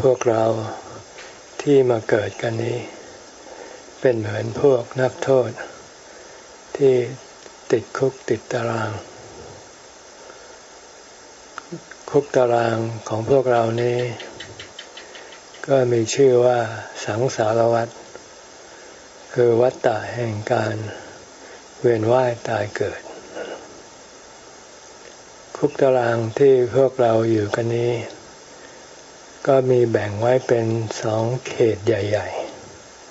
พวกเราที่มาเกิดกันนี้ เป็นเหมือนพวกนักโทษ ที่ติดคุกติดตาราง คุกตารางของพวกเรานี้ ก็มีชื่อว่าสังสารวัฏคือวัฏฏะแห่งการเวียนว่ายตายเกิด คุกตารางที่พวกเราอยู่กันนี้ ก็มีแบ่งไว้เป็นสองเขตใหญ่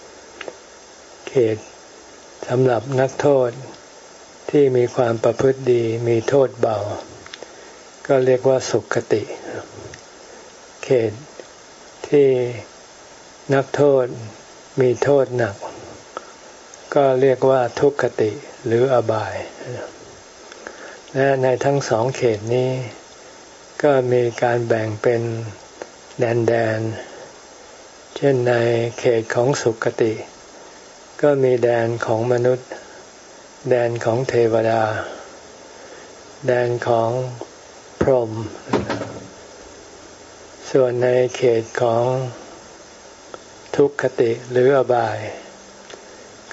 ๆ เขตสำหรับนักโทษที่มีความประพฤติดีมีโทษเบา ก็เรียกว่าสุขติ เขตที่นักโทษมีโทษหนัก ก็เรียกว่าทุกขติหรืออบาย และในทั้งสองเขตนี้ ก็มีการแบ่งเป็น แดนแดน เช่นในเขตของสุขติ ก็มีแดนของมนุษย์ แดนของเทวดา แดนของพรหมส่วนในเขตของทุกขติหรืออบาย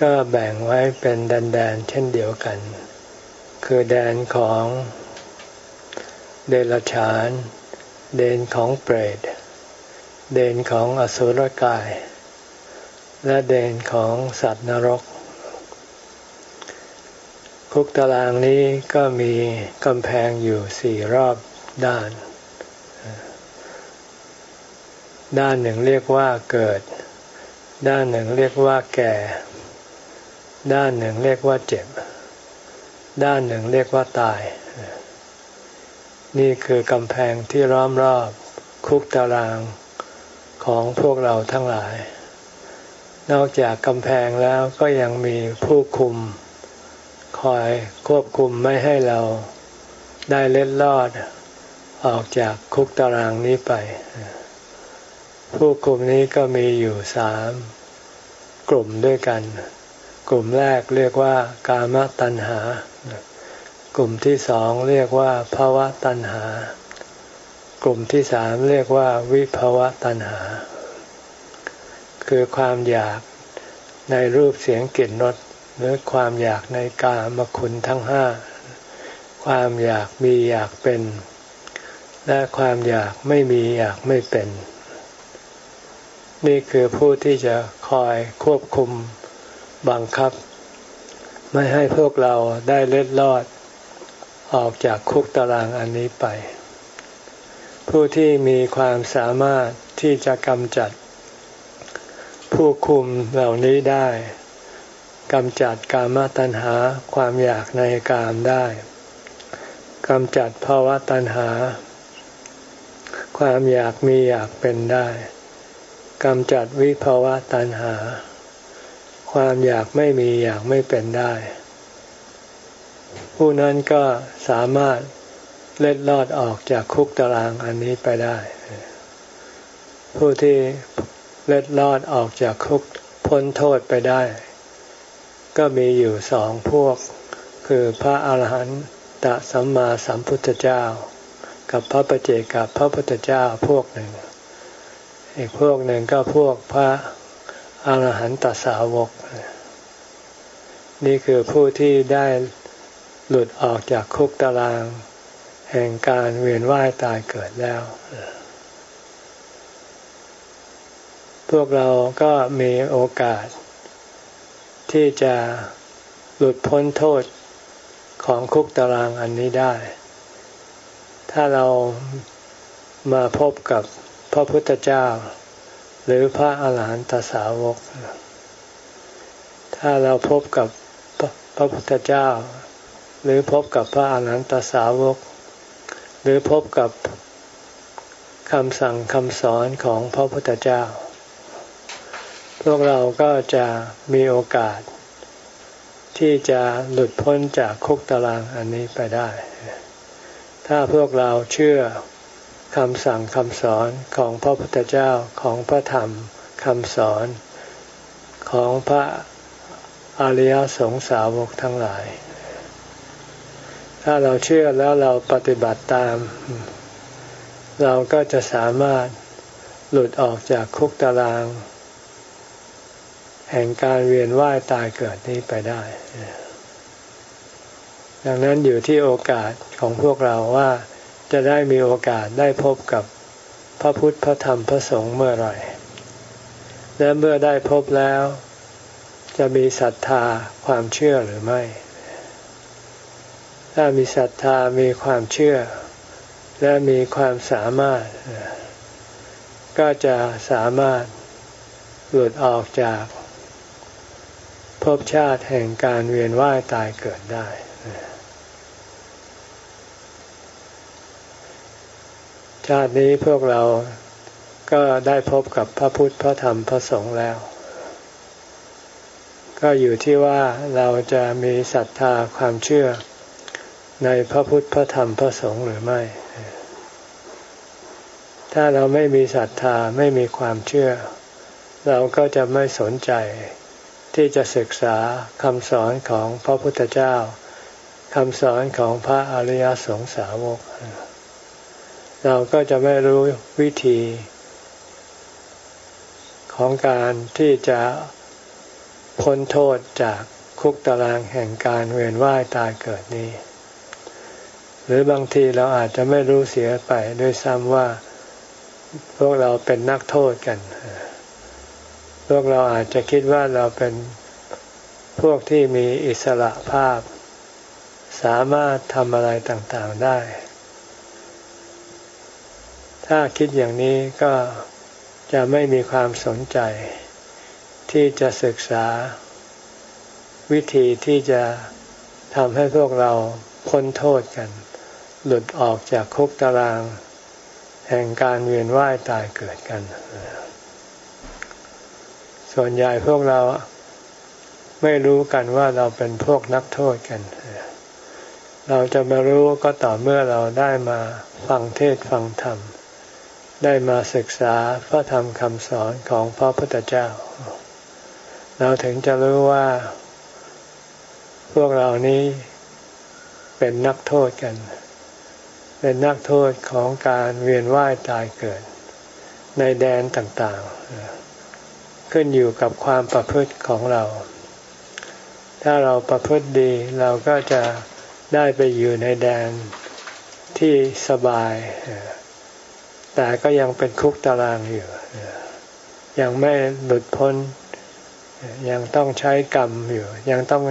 ก็แบ่งไว้เป็นแดนๆเช่นเดียวกัน คือแดนของเดรัจฉานเดนของเปรต เดนของอสุรกาย และเดนของสัตว์นรก คุกตารางนี้ก็มีกำแพงอยู่สี่รอบด้าน ด้านหนึ่งเรียกว่าเกิด ด้านหนึ่งเรียกว่าแก่ ด้านหนึ่งเรียกว่าเจ็บ ด้านหนึ่งเรียกว่าตายนี่คือกำแพงที่ล้อมรอบคุกตาราง ของพวกเราทั้งหลาย นอกจากกำแพงแล้วก็ยังมีผู้คุม คอยควบคุมไม่ให้เราได้เล็ดลอด ออกจากคุกตารางนี้ไป ผู้คุมนี้ก็มีอยู่สามกลุ่มด้วยกัน กลุ่มแรกเรียกว่ากามตัณหา กลุ่มที่สองเรียกว่าภาวะตัณหา กลุ่มที่สามเรียกว่าวิภาวะตัณหา คือความอยากในรูปเสียงกลิ่นรสหรือความอยากในกามคุณทั้งห้า ความอยากมีอยากเป็น และความอยากไม่มีอยากไม่เป็น นี่คือผู้ที่จะคอยควบคุมบังคับ ไม่ให้พวกเราได้เล็ดลอด ออกจากคุกตารางอันนี้ไป ผู้ที่มีความสามารถที่จะกำจัด ผู้คุมเหล่านี้ได้กำจัดกามตัณหาความอยากในกามได้กำจัดภาวะตัณหา ความอยากมีอยากเป็นได้กำจัดวิภาวะตัณหา ความอยากไม่มีอยากไม่เป็นได้ ผู้นั้นก็สามารถ เล็ดลอดออกจากคุกตารางอันนี้ไปได้ ผู้ที่เล็ดลอดออกจากคุกพ้นโทษไปได้ ก็มีอยู่สองพวก คือพระอาหารหันตสัมมาสัมพุทธเจ้า กับพระปเจกับพระพุทธเจ้าพวกหนึ่ง อีกพวกหนึ่งก็พวกพระอาหารหันตสาวก นี่คือผู้ที่ได้หลุดออกจากคุกตาราง แห่งการเวียนว่ายตายเกิดแล้ว พวกเราก็มีโอกาส ที่จะหลุดพ้นโทษของคุกตารางอันนี้ได้ ถ้าเรามาพบกับพระพุทธเจ้า หรือพระอาหารหันตสาวก ถ้าเราพบกับพระพุทธเจ้า หรือพบกับพระอาหารหันตสาวก หรือพบกับคำสั่งคำสอนของพระพุทธเจ้า พวกเราก็จะมีโอกาส ที่จะหลุดพ้นจากคุกตารางอันนี้ไปได้ ถ้าพวกเราเชื่อคำสั่งคำสอนของพระพุทธเจ้าของพระธรรมคำสอนของพระอริยสงสาวกทั้งหลาย ถ้าเราเชื่อแล้วเราปฏิบัติตาม เราก็จะสามารถหลุดออกจากคุกตาราง แห่งการเวียนว่ายตายเกิดนี้ไปได้ ดังนั้นอยู่ที่โอกาสของพวกเราว่าจะได้มีโอกาสได้พบกับพระพุทธพระธรรมพระสงฆ์เมื่อไหร่ และเมื่อได้พบแล้ว จะมีศรัทธาความเชื่อหรือไม่ ถ้ามีศรัทธามีความเชื่อ และมีความสามารถ ก็จะสามารถหลุดออกจากภพชาติแห่งการเวียนว่ายตายเกิดได้ ชาตินี้พวกเราก็ได้พบกับพระพุทธพระธรรมพระสงฆ์แล้ว ก็อยู่ที่ว่าเราจะมีศรัทธาความเชื่อ ในพระพุทธพระธรรมพระสงฆ์หรือไม่ ถ้าเราไม่มีศรัทธาไม่มีความเชื่อ เราก็จะไม่สนใจที่จะศึกษาคำสอนของพระพุทธเจ้าคำสอนของพระอริยสงสาวก เราก็จะไม่รู้วิธี ของการที่จะพ้นโทษจากคุกตารางแห่งการเวียนว่ายตายเกิดนี้ รือบางทีเราอาจจะไม่รู้เสียไปด้วยซ้ำว่า พวกเราเป็นนักโทษกัน พวกเราอาจจะคิดว่าเราเป็นพวกที่มีอิสระภาพ สามารถทำอะไรต่างๆได้ ถ้าคิดอย่างนี้ก็จะไม่มีความสนใจ ที่จะศึกษา วิธีที่จะทำให้พวกเราพ้นโทษกัน หลุดออกจากคุกตาราง แห่งการเวียนว่ายตายเกิดกัน ส่วนใหญ่พวกเราไม่รู้กันว่าเราเป็นพวกนักโทษกัน เราจะมารู้ก็ต่อเมื่อเราได้มาฟังเทศฟังธรรม ได้มาศึกษาพระธรรมคำสอนของพระพุทธเจ้า เราถึงจะรู้ว่า พวกเรานี้เป็นนักโทษกัน เป็นนักโทษของการเวียนว่ายตายเกิด ในแดนต่างๆ ขึ้นอยู่กับความประพฤติของเรา ถ้าเราประพฤติดีเราก็จะได้ไปอยู่ในแดนที่สบาย แต่ก็ยังเป็นคุกตารางอยู่ ยังไม่หลุดพ้น ยังต้องใช้กรรมอยู่ ยังต้อง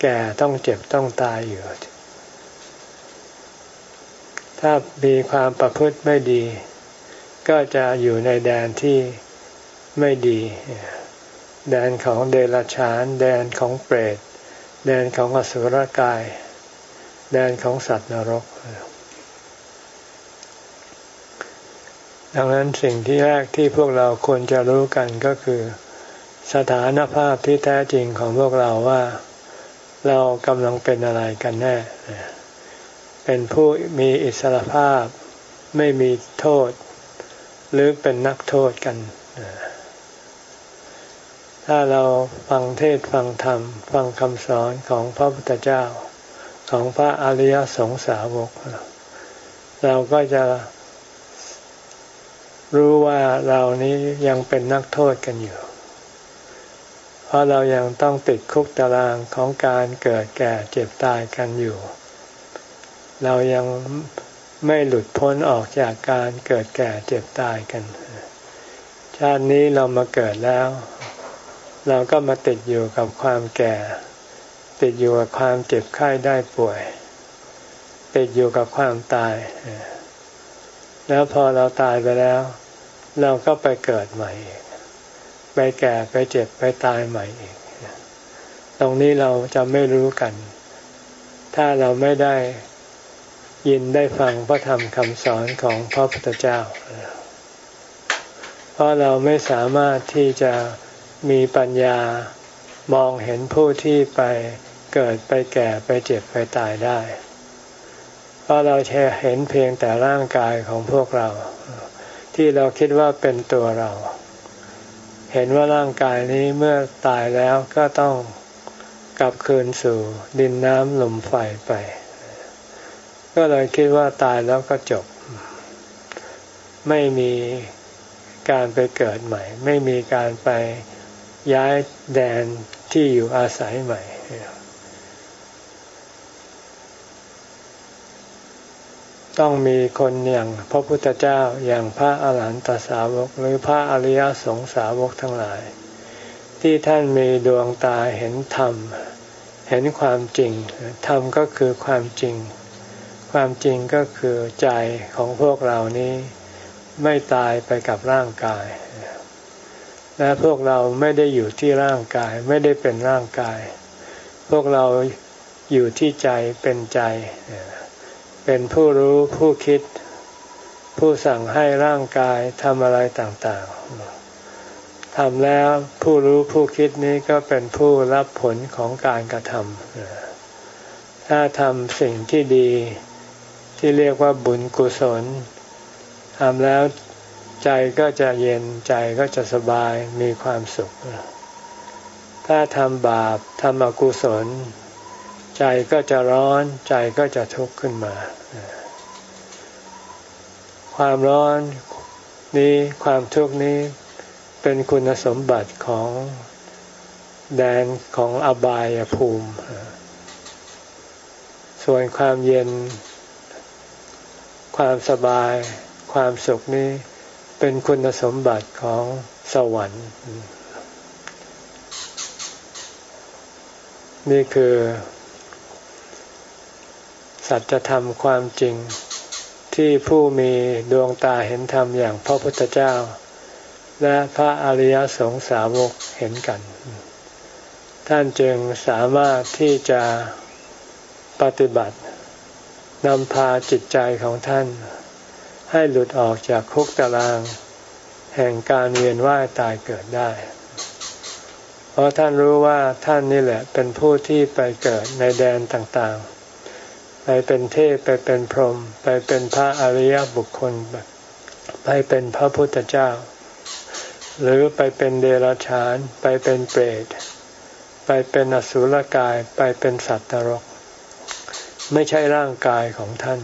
แก่ต้องเจ็บต้องตายอยู่ ถ้ามีความประพฤติไม่ดี ก็จะอยู่ในแดนที่ไม่ดี แดนของเดรัจฉาน แดนของเปรต แดนของอสุรกาย แดนของสัตว์นรก ดังนั้นสิ่งที่แรกที่พวกเราควรจะรู้กันก็คือ สถานภาพที่แท้จริงของพวกเราว่าเรากำลังเป็นอะไรกันแน่ เป็นผู้มีอิสรภาพไม่มีโทษ หรือเป็นนักโทษกัน ถ้าเราฟังเทศฟังธรรม ฟังคำสอนของพระพุทธเจ้าของพระอริยสงสาวก เราก็จะรู้ว่าเรานี้ยังเป็นนักโทษกันอยู่ เพราะเรายังต้องติดคุกตารางของการเกิดแก่เจ็บตายกันอยู่ เรายังไม่หลุดพ้นออกจากการเกิดแก่เจ็บตายกัน ชาตินี้เรามาเกิดแล้ว เราก็มาติดอยู่กับความแก่ ติดอยู่กับความเจ็บไข้ได้ป่วย ติดอยู่กับความตาย แล้วพอเราตายไปแล้ว เราก็ไปเกิดใหม่อีกไปแก่ไปเจ็บไปตายใหม่อีก ตรงนี้เราจะไม่รู้กัน ถ้าเราไม่ได้ ยินได้ฟังพระธรรมคำสอนของพระพุทธเจ้า เพราะเราไม่สามารถที่จะมีปัญญามองเห็นผู้ที่ไปเกิดไปแก่ไปเจ็บไปตายได้ เพราะเราแค่เห็นเพียงแต่ร่างกายของพวกเรา ที่เราคิดว่าเป็นตัวเรา เห็นว่าร่างกายนี้เมื่อตายแล้วก็ต้องกลับคืนสู่ดินน้ำลมไฟไป ก็เลยคิดว่าตายแล้วก็จบ ไม่มีการไปเกิดใหม่ ไม่มีการไปย้ายแดนที่อยู่อาศัยใหม่ ต้องมีคนอย่างพระพุทธเจ้าอย่างพระอาหารหันตสาวก หรือพระอริยสงสาวกทั้งหลาย ที่ท่านมีดวงตาเห็นธรรม เห็นความจริง ธรรมก็คือความจริง ความจริงก็คือใจของพวกเรานี้ไม่ตายไปกับร่างกาย และพวกเราไม่ได้อยู่ที่ร่างกายไม่ได้เป็นร่างกาย พวกเราอยู่ที่ใจเป็นใจ เป็นผู้รู้ผู้คิด ผู้สั่งให้ร่างกายทำอะไรต่างๆทำแล้วผู้รู้ผู้คิดนี้ก็เป็นผู้รับผลของการกระทำถ้าทำสิ่งที่ดี ที่เรียกว่าบุญกุศลทำแล้วใจก็จะเย็นใจก็จะสบายมีความสุข ถ้าทำบาปทำอกุศล ใจก็จะร้อนใจก็จะทุกข์ขึ้นมา ความร้อนนี้ความทุกข์นี้เป็นคุณสมบัติของแดนของอบายภูมิ ส่วนความเย็น ความสบาย ความสุขนี้เป็นคุณสมบัติของสวรรค์ นี่คือ สัจธรรมความจริงที่ผู้มีดวงตาเห็นธรรมอย่างพระพุทธเจ้า และพระอริยสงสาวกเห็นกัน ท่านจึงสามารถที่จะปฏิบัติ นำพาจิตใจของท่าน ให้หลุดออกจากคุกตาราง แห่งการเวียนว่ายตายเกิดได้ เพราะท่านรู้ว่าท่านนี่แหละเป็นผู้ที่ไปเกิดในแดนต่างๆ ไปเป็นเทพไปเป็นพรหมไปเป็นพระอริยบุคคล ไปเป็นพระพุทธเจ้า หรือไปเป็นเดรัจฉาน ไปเป็นเปรต ไปเป็นอสุรกาย ไปเป็นสัตว์นรก ไม่ใช่ร่างกายของท่าน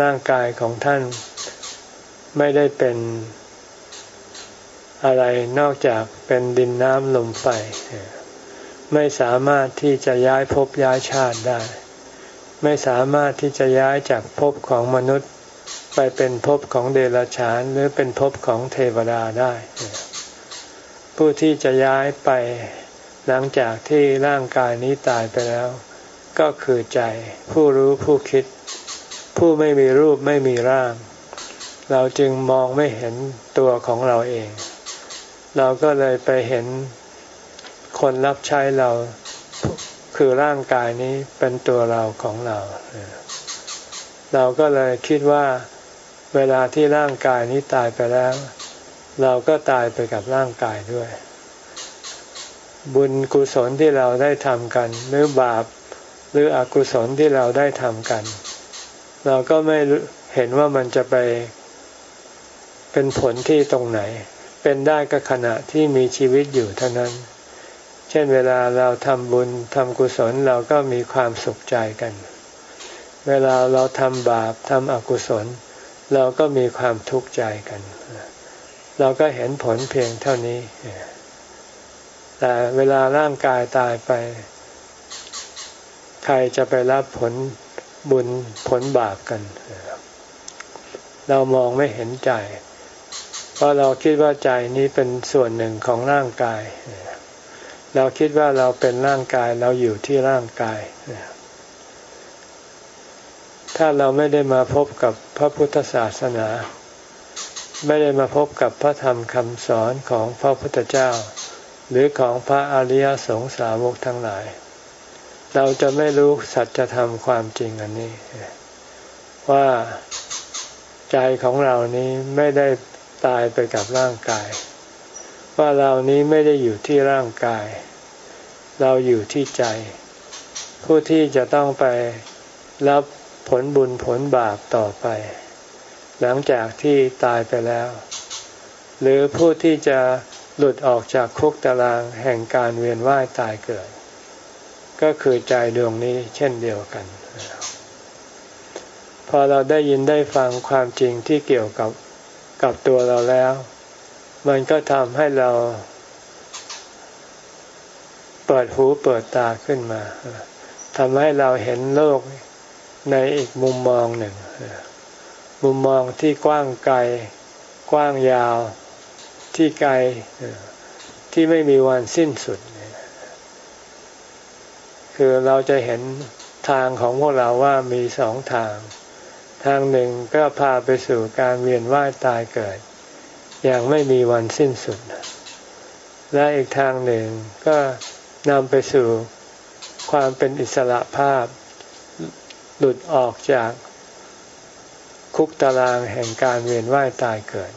ร่างกายของท่านไม่ได้เป็นอะไรนอกจากเป็นดินน้ำลมไฟ ไม่สามารถที่จะย้ายภพย้ายชาติได้ ไม่สามารถที่จะย้ายจากภพของมนุษย์ไปเป็นภพของเดรัจฉานหรือเป็นภพของเทวดาได้ ผู้ที่จะย้ายไปหลังจากที่ร่างกายนี้ตายไปแล้ว ก็คือใจ ผู้รู้ผู้คิด ผู้ไม่มีรูปไม่มีร่าง เราจึงมองไม่เห็นตัวของเราเอง เราก็เลยไปเห็นคนรับใช้เราคือร่างกายนี้เป็นตัวเราของเรา เราก็เลยคิดว่าเวลาที่ร่างกายนี้ตายไปแล้ว เราก็ตายไปกับร่างกายด้วย บุญกุศลที่เราได้ทำกัน หรือบาป หรืออกุศลที่เราได้ทำกัน เราก็ไม่เห็นว่ามันจะไปเป็นผลที่ตรงไหน เป็นได้ก็ขณะที่มีชีวิตอยู่เท่านั้น เช่นเวลาเราทำบุญทำกุศลเราก็มีความสุขใจกัน เวลาเราทำบาปทำอกุศล เราก็มีความทุกข์ใจกัน เราก็เห็นผลเพียงเท่านี้ แต่เวลาร่างกายตายไป ใครจะไปรับผลบุญผลบาปกัน เรามองไม่เห็นใจ เพราะเราคิดว่าใจนี้เป็นส่วนหนึ่งของร่างกาย เราคิดว่าเราเป็นร่างกายเราอยู่ที่ร่างกาย ถ้าเราไม่ได้มาพบกับพระพุทธศาสนา ไม่ได้มาพบกับพระธรรมคำสอนของพระพุทธเจ้า หรือของพระอริยสงสาวกทั้งหลาย เราจะไม่รู้สัจธรรมความจริงอันนี้ ว่าใจของเรานี้ไม่ได้ตายไปกับร่างกาย ว่าเรานี้ไม่ได้อยู่ที่ร่างกาย เราอยู่ที่ใจ ผู้ที่จะต้องไปรับผลบุญผลบาปต่อไป หลังจากที่ตายไปแล้ว หรือผู้ที่จะหลุดออกจากคุกตารางแห่งการเวียนว่ายตายเกิด ก็คือใจดวงนี้เช่นเดียวกัน พอเราได้ยินได้ฟังความจริงที่เกี่ยวกับกับตัวเราแล้ว มันก็ทำให้เรา เปิดหูเปิดตาขึ้นมาทำให้เราเห็นโลกในอีกมุมมองหนึ่ง มุมมองที่กว้างไกล กว้างยาวที่ไกลที่ไม่มีวันสิ้นสุด คือเราจะเห็นทางของพวกเราว่ามีสองทาง ทางหนึ่งก็พาไปสู่การเวียนว่ายตายเกิด อย่างไม่มีวันสิ้นสุด และอีกทางหนึ่งก็นำไปสู่ความเป็นอิสระภาพ หลุดออกจากคุกตารางแห่งการเวียนว่ายตายเกิด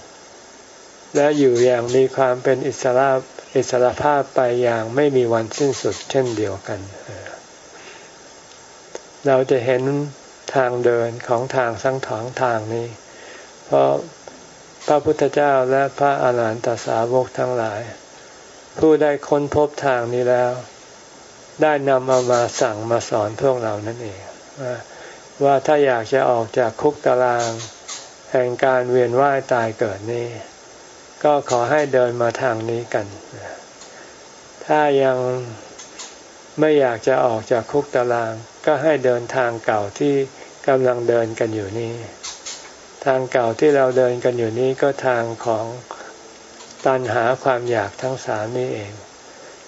และอยู่อย่างมีความเป็นอิสระอิสระภาพไปอย่างไม่มีวันสิ้นสุดเช่นเดียวกันเราจะเห็นทางเดินของทางสังถองทางนี้ เพราะพระพุทธเจ้าและพระอาหารหันตสาวกทั้งหลาย ผู้ได้ค้นพบทางนี้แล้ว ได้นำเอามาสั่งมาสอนพวกเรานั่นเองว่าว่าถ้าอยากจะออกจากคุกตาราง แห่งการเวียนว่ายตายเกิดนี้ ก็ขอให้เดินมาทางนี้กัน ถ้ายังไม่อยากจะออกจากคุกตาราง ก็ให้เดินทางเก่าที่กำลังเดินกันอยู่นี้ ทางเก่าที่เราเดินกันอยู่นี้ก็ทางของตันหาความอยากทั้งสามนี้เอง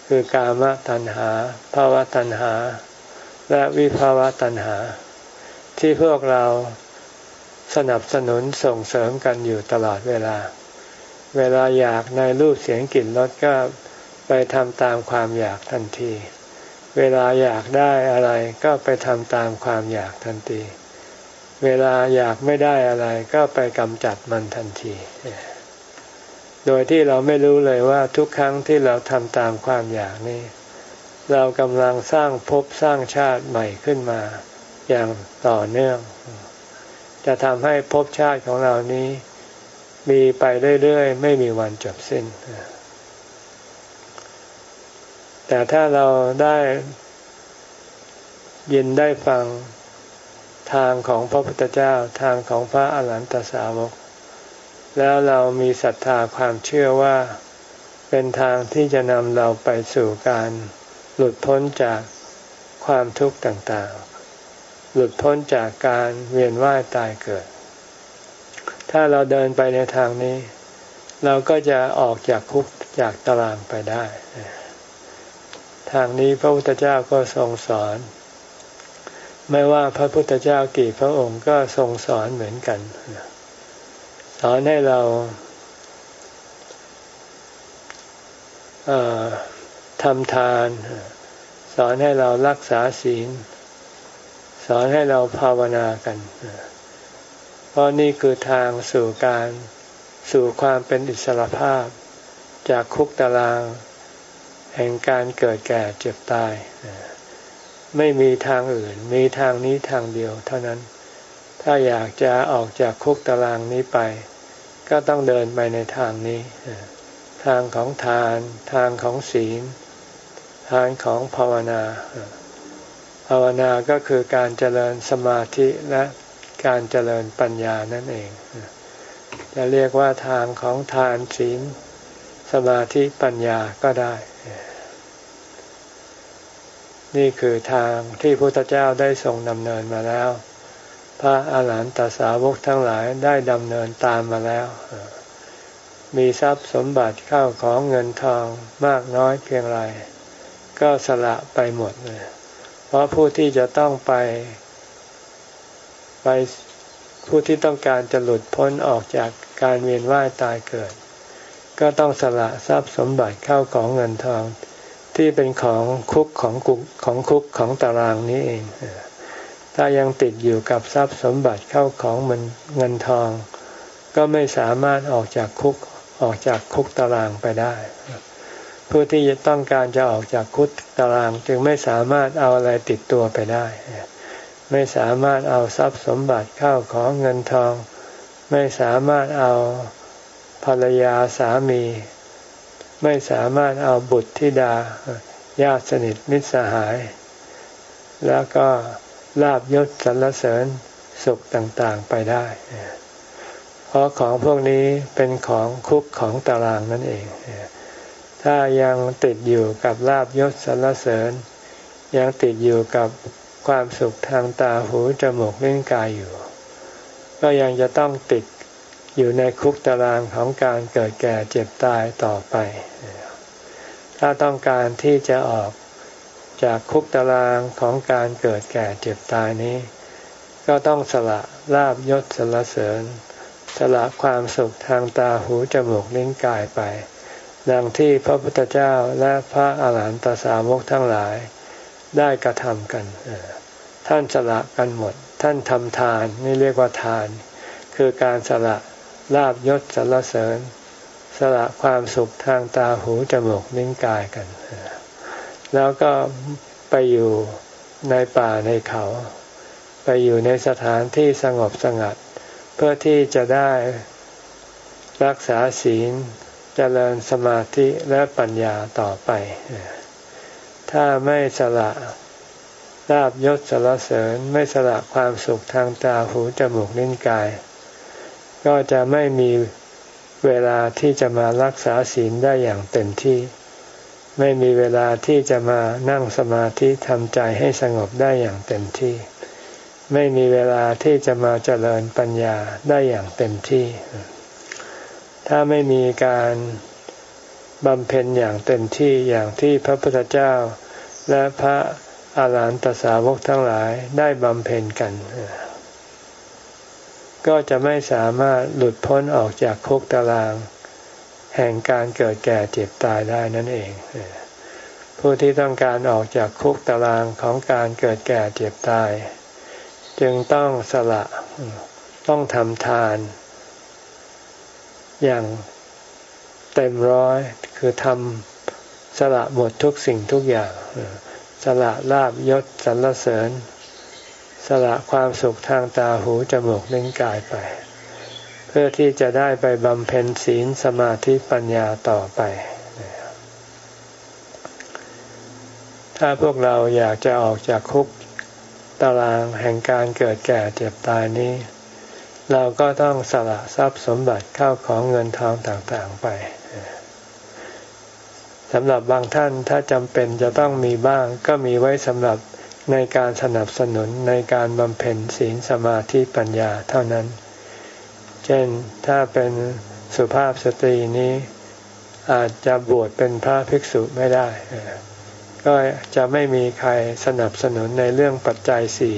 คือกามตัณหาภาวะตัณหา และวิภาวะตัณหา ที่พวกเราสนับสนุนส่งเสริมกันอยู่ตลอดเวลา เวลาอยากในรูปเสียงกลิ่นรสก็ไปทำตามความอยากทันที เวลาอยากได้อะไรก็ไปทำตามความอยากทันที เวลาอยากไม่ได้อะไรก็ไปกำจัดมันทันที โดยที่เราไม่รู้เลยว่าทุกครั้งที่เราทำตามความอยากนี้ เรากำลังสร้างภพสร้างชาติใหม่ขึ้นมาอย่างต่อเนื่อง จะทำให้ภพชาติของเรานี้ มีไปเรื่อยๆ ไม่มีวันจบสิ้น แต่ถ้าเราได้ยินได้ฟังทางของพระพุทธเจ้าทางของพระอาหารหันตสาวก แล้วเรามีศรัทธาความเชื่อว่าเป็นทางที่จะนำเราไปสู่การหลุดพ้นจากความทุกข์ต่างๆ หลุดพ้นจากการเวียนว่ายตายเกิด ถ้าเราเดินไปในทางนี้ เราก็จะออกจากคุกจากตารางไปได้ ทางนี้พระพุทธเจ้าก็ทรงสอน ไม่ว่าพระพุทธเจ้ากี่พระองค์ก็ทรงสอนเหมือนกัน สอนให้เราทำทาน สอนให้เรารักษาศีล สอนให้เราภาวนากัน เพราะนี่คือทางสู่การสู่ความเป็นอิสระภาพ จากคุกตาราง แห่งการเกิดแก่เจ็บตาย ไม่มีทางอื่น มีทางนี้ทางเดียวเท่านั้น ถ้าอยากจะออกจากคุกตารางนี้ไป ก็ต้องเดินไปในทางนี้ ทางของทาน ทางของศีล ทางของภาวนา ภาวนาก็คือการเจริญสมาธิและการเจริญปัญญานั่นเอง จะเรียกว่าทางของทานศีลสมาธิปัญญาก็ได้ นี่คือทางที่พระพุทธเจ้าได้ทรงดำเนินมาแล้ว พระอาหารหันตสาวกทั้งหลายได้ดำเนินตามมาแล้ว มีทรัพย์สมบัติเข้าของเงินทองมากน้อยเพียงไรก็สละไปหมดเลยเพราะผู้ที่จะต้องไป ไปผู้ที่ต้องการจะหลุดพ้นออกจากการเวียนว่ายตายเกิด ก็ต้องสละทรัพย์สมบัติเข้าของเงินทอง ที่เป็นของคุกของกุกของคุกของตารางนี้เอง ถ้ายังติดอยู่กับทรัพย์สมบัติเข้าของมันเงินทอง ก็ไม่สามารถออกจากคุกออกจากคุกตารางไปได้ผู้ที่ต้องการจะออกจากคุกตารางจึงไม่สามารถเอาอะไรติดตัวไปได้ ไม่สามารถเอาทรัพย์สมบัติเข้าของเงินทอง ไม่สามารถเอาภรรยาสามี ไม่สามารถเอาบุตรธิดาญาติสนิทมิตรสหาย แล้วก็ลาบยศสรรเสริญสุขต่างๆไปได้ เพราะของพวกนี้เป็นของคุกของตารางนั่นเอง ถ้ายังติดอยู่กับลาบยศสรรเสริญ ยังติดอยู่กับความสุขทางตาหูจมูกลิ้นกายอยู่ ก็ยังจะต้องติด อยู่ในคุกตารางของการเกิดแก่เจ็บตายต่อไป ถ้าต้องการที่จะออกจากคุกตารางของการเกิดแก่เจ็บตายนี้ ก็ต้องสละลาบยศสรรเสริญ สละความสุขทางตาหูจมูกลิ้นกายไป ดังที่พระพุทธเจ้าและพระอาหารหันตสาวกทั้งหลายได้กระทำกัน ท่านสละกันหมด ท่านทำทานนี่เรียกว่าทาน คือการสละ ลาบยศสรรเสริญ สละความสุขทางตาหูจมูกลิ้นกายกัน แล้วก็ไปอยู่ในป่าในเขา ไปอยู่ในสถานที่สงบสงัด เพื่อที่จะได้รักษาศีลเจริญสมาธิและปัญญาต่อไป ถ้าไม่สละลาบยศสรรเสริญไม่สละความสุขทางตาหูจมูกลิ้นกาย ก็จะไม่มีเวลาที่จะมารักษาศีลได้อย่างเต็มที่ ไม่มีเวลาที่จะมานั่งสมาธิทำใจให้สงบได้อย่างเต็มที่ ไม่มีเวลาที่จะมาเจริญปัญญาได้อย่างเต็มที่ ถ้าไม่มีการบำเพ็ญอย่างเต็มที่อย่างที่พระพุทธเจ้า และพระอาหารหันตสาวกทั้งหลายได้บำเพ็ญกัน ก็จะไม่สามารถหลุดพ้นออกจากคุกตาราง แห่งการเกิดแก่เจ็บตายได้นั่นเอง ผู้ที่ต้องการออกจากคุกตารางของการเกิดแก่เจ็บตาย จึงต้องสละต้องทำทาน อย่างเต็มร้อยคือทำสละหมดทุกสิ่งทุกอย่าง สละลาบยศสรรเสริญ สละความสุขทางตาหูจมูกลิ้นกายไป เพื่อที่จะได้ไปบำเพ็ญศีลสมาธิปัญญาต่อไป ถ้าพวกเราอยากจะออกจากคุกตารางแห่งการเกิดแก่เจ็บตายนี้ เราก็ต้องสละทรัพย์สมบัติเข้าของเงินทองต่างๆไปสำหรับบางท่านถ้าจำเป็นจะต้องมีบ้างก็มีไว้สำหรับ ในการสนับสนุนในการบำเพ็ญศีลสมาธิปัญญาเท่านั้น เช่นถ้าเป็นสุภาพสตรีนี้อาจจะบวชเป็นพระภิกษุไม่ได้ ก็จะไม่มีใครสนับสนุนในเรื่องปัจจัยสี่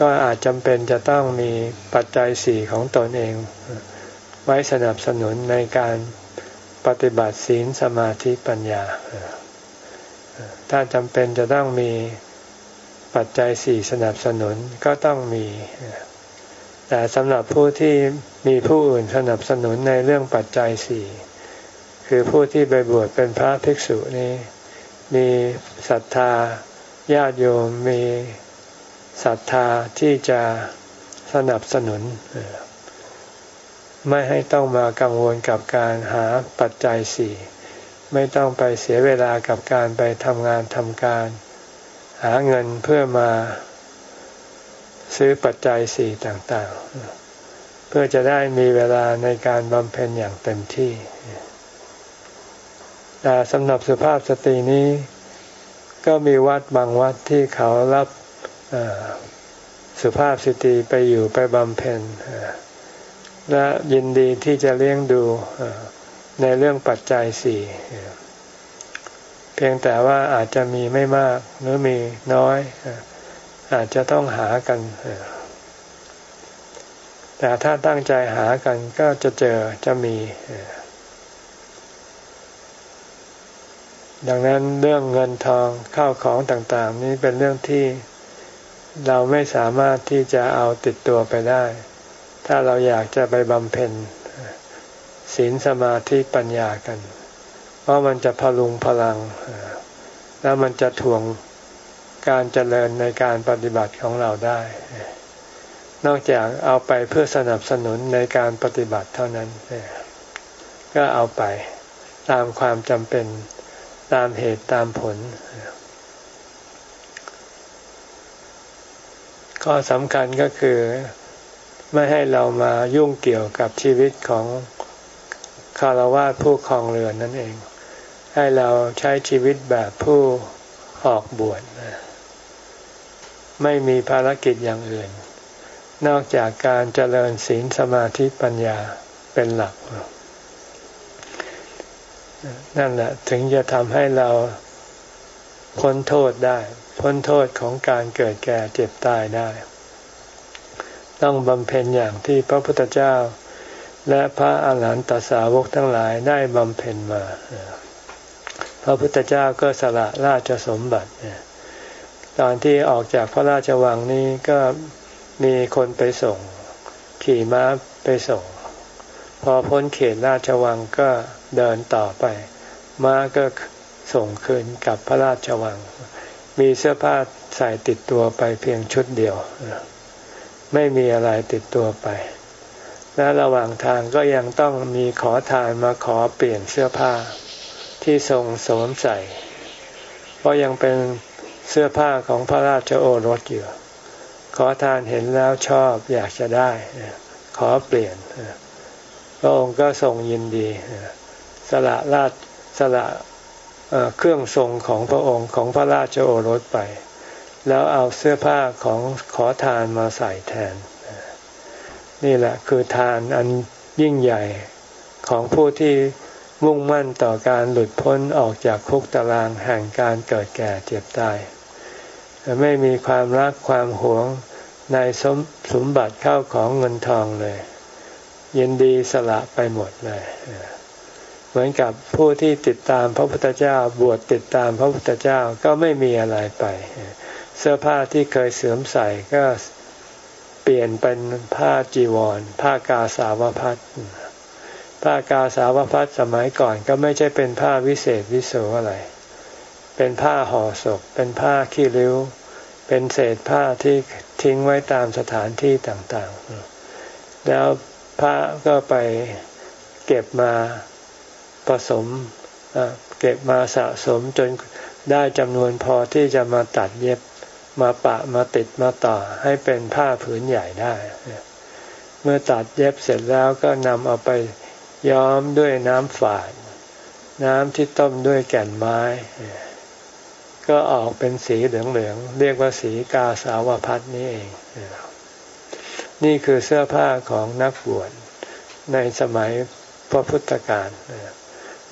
ก็อาจจำเป็นจะต้องมีปัจจัยสี่ของตนเอง ไว้สนับสนุนในการปฏิบัติศีลสมาธิปัญญา ถ้าจำเป็นจะต้องมีปัจจัยสี่สนับสนุนก็ต้องมี แต่สำหรับผู้ที่มีผู้อื่นสนับสนุนในเรื่องปัจจัยสี่คือผู้ที่ไปบวชเป็นพระภิกษุนี้มีศรัทธาญาติโยมมีศรัทธาที่จะสนับสนุน ไม่ให้ต้องมากังวลกับการหาปัจจัยสี่ ไม่ต้องไปเสียเวลากับการไปทำงานทำการ หาเงินเพื่อมาซื้อปัจจัยสี่ต่างๆ เพื่อจะได้มีเวลาในการบำเพ็ญอย่างเต็มที่แต่สำหรับสุภาพสตรีนี้ ก็มีวัดบางวัดที่เขารับสุภาพสตรีไปอยู่ไปบำเพ็ญและยินดีที่จะเลี้ยงดู ในเรื่องปัจจัยสี่เพียงแต่ว่าอาจจะมีไม่มากหรือมีน้อย อาจจะต้องหากัน แต่ถ้าตั้งใจหากันก็จะเจอจะมี ดังนั้นเรื่องเงินทองเข้าของต่าง ๆ นี้เป็นเรื่องที่เราไม่สามารถที่จะเอาติดตัวไปได้ ถ้าเราอยากจะไปบำเพ็ญ ศีลสมาธิปัญญากัน เพราะมันจะพลุงพลัง แล้วมันจะถ่วงการเจริญในการปฏิบัติของเราได้ นอกจากเอาไปเพื่อสนับสนุนในการปฏิบัติเท่านั้น ก็เอาไปตามความจำเป็นตามเหตุตามผล ข้อสำคัญก็คือไม่ให้เรามายุ่งเกี่ยวกับชีวิตของ คารวะผู้ครองเรือนนั่นเอง ให้เราใช้ชีวิตแบบผู้ออกบวชไม่มีภารกิจอย่างอื่น นอกจากการเจริญศีลสมาธิปัญญาเป็นหลัก นั่นแหละถึงจะทำให้เราพ้นโทษได้ พ้นโทษของการเกิดแก่เจ็บตายได้ ต้องบำเพ็ญอย่างที่พระพุทธเจ้า และพระอาหารหันตสาวกทั้งหลายได้บำเพ็ญมา พระพุทธเจ้าก็สละราชสมบัติ ตอนที่ออกจากพระราชวังนี้ก็มีคนไปส่ง ขี่ม้าไปส่ง พอพ้นเขตราชวังก็เดินต่อไป ม้าก็ส่งคืนกับพระราชวัง มีเสื้อผ้าใส่ติดตัวไปเพียงชุดเดียว ไม่มีอะไรติดตัวไป และระหว่างทางก็ยังต้องมีขอทานมาขอเปลี่ยนเสื้อผ้าที่ทรงสวมใส่ เพราะยังเป็นเสื้อผ้าของพระราชโอรสอยู่ ขอทานเห็นแล้วชอบอยากจะได้ ขอเปลี่ยน พระองค์ก็ทรงยินดี สละราชสละเครื่องทรงของพระองค์ของพระราชโอรสไป แล้วเอาเสื้อผ้าของขอทานมาใส่แทน นี่แหละคือทานอันยิ่งใหญ่ของผู้ที่มุ่งมั่นต่อการหลุดพ้นออกจากคุกตารางแห่งการเกิดแก่เจ็บตายไม่มีความรักความหวงในสมสมบัติเข้าของเงินทองเลย ยินดีสละไปหมดเลยเหมือนกับผู้ที่ติดตามพระพุทธเจ้าบวชติดตามพระพุทธเจ้าก็ไม่มีอะไรไป เสื้อผ้าที่เคยเสื่อมใส่ก็ เปลี่ยนเป็นผ้าจีวร ผ้ากาสาวพัดผ้ากาสาวพัดสมัยก่อนก็ไม่ใช่เป็นผ้าวิเศษวิโสอะไร เป็นผ้าห่อศพ เป็นผ้าขี้ริ้ว เป็นเศษผ้าที่ทิ้งไว้ตามสถานที่ต่างๆ แล้วพระก็ไปเก็บมาผสมเก็บมาสะสมจนได้จำนวนพอที่จะมาตัดเย็บ มาปะมาติดมาต่อให้เป็นผ้าผืนใหญ่ได้ เมื่อตัดเย็บเสร็จแล้วก็นำเอาไปย้อมด้วยน้ำฝาด น้ำที่ต้มด้วยแก่นไม้ ก็ออกเป็นสีเหลืองๆเรียกว่าสีกาสาวพัดนี่เอง นี่คือเสื้อผ้าของนักบวชในสมัยพระพุทธการ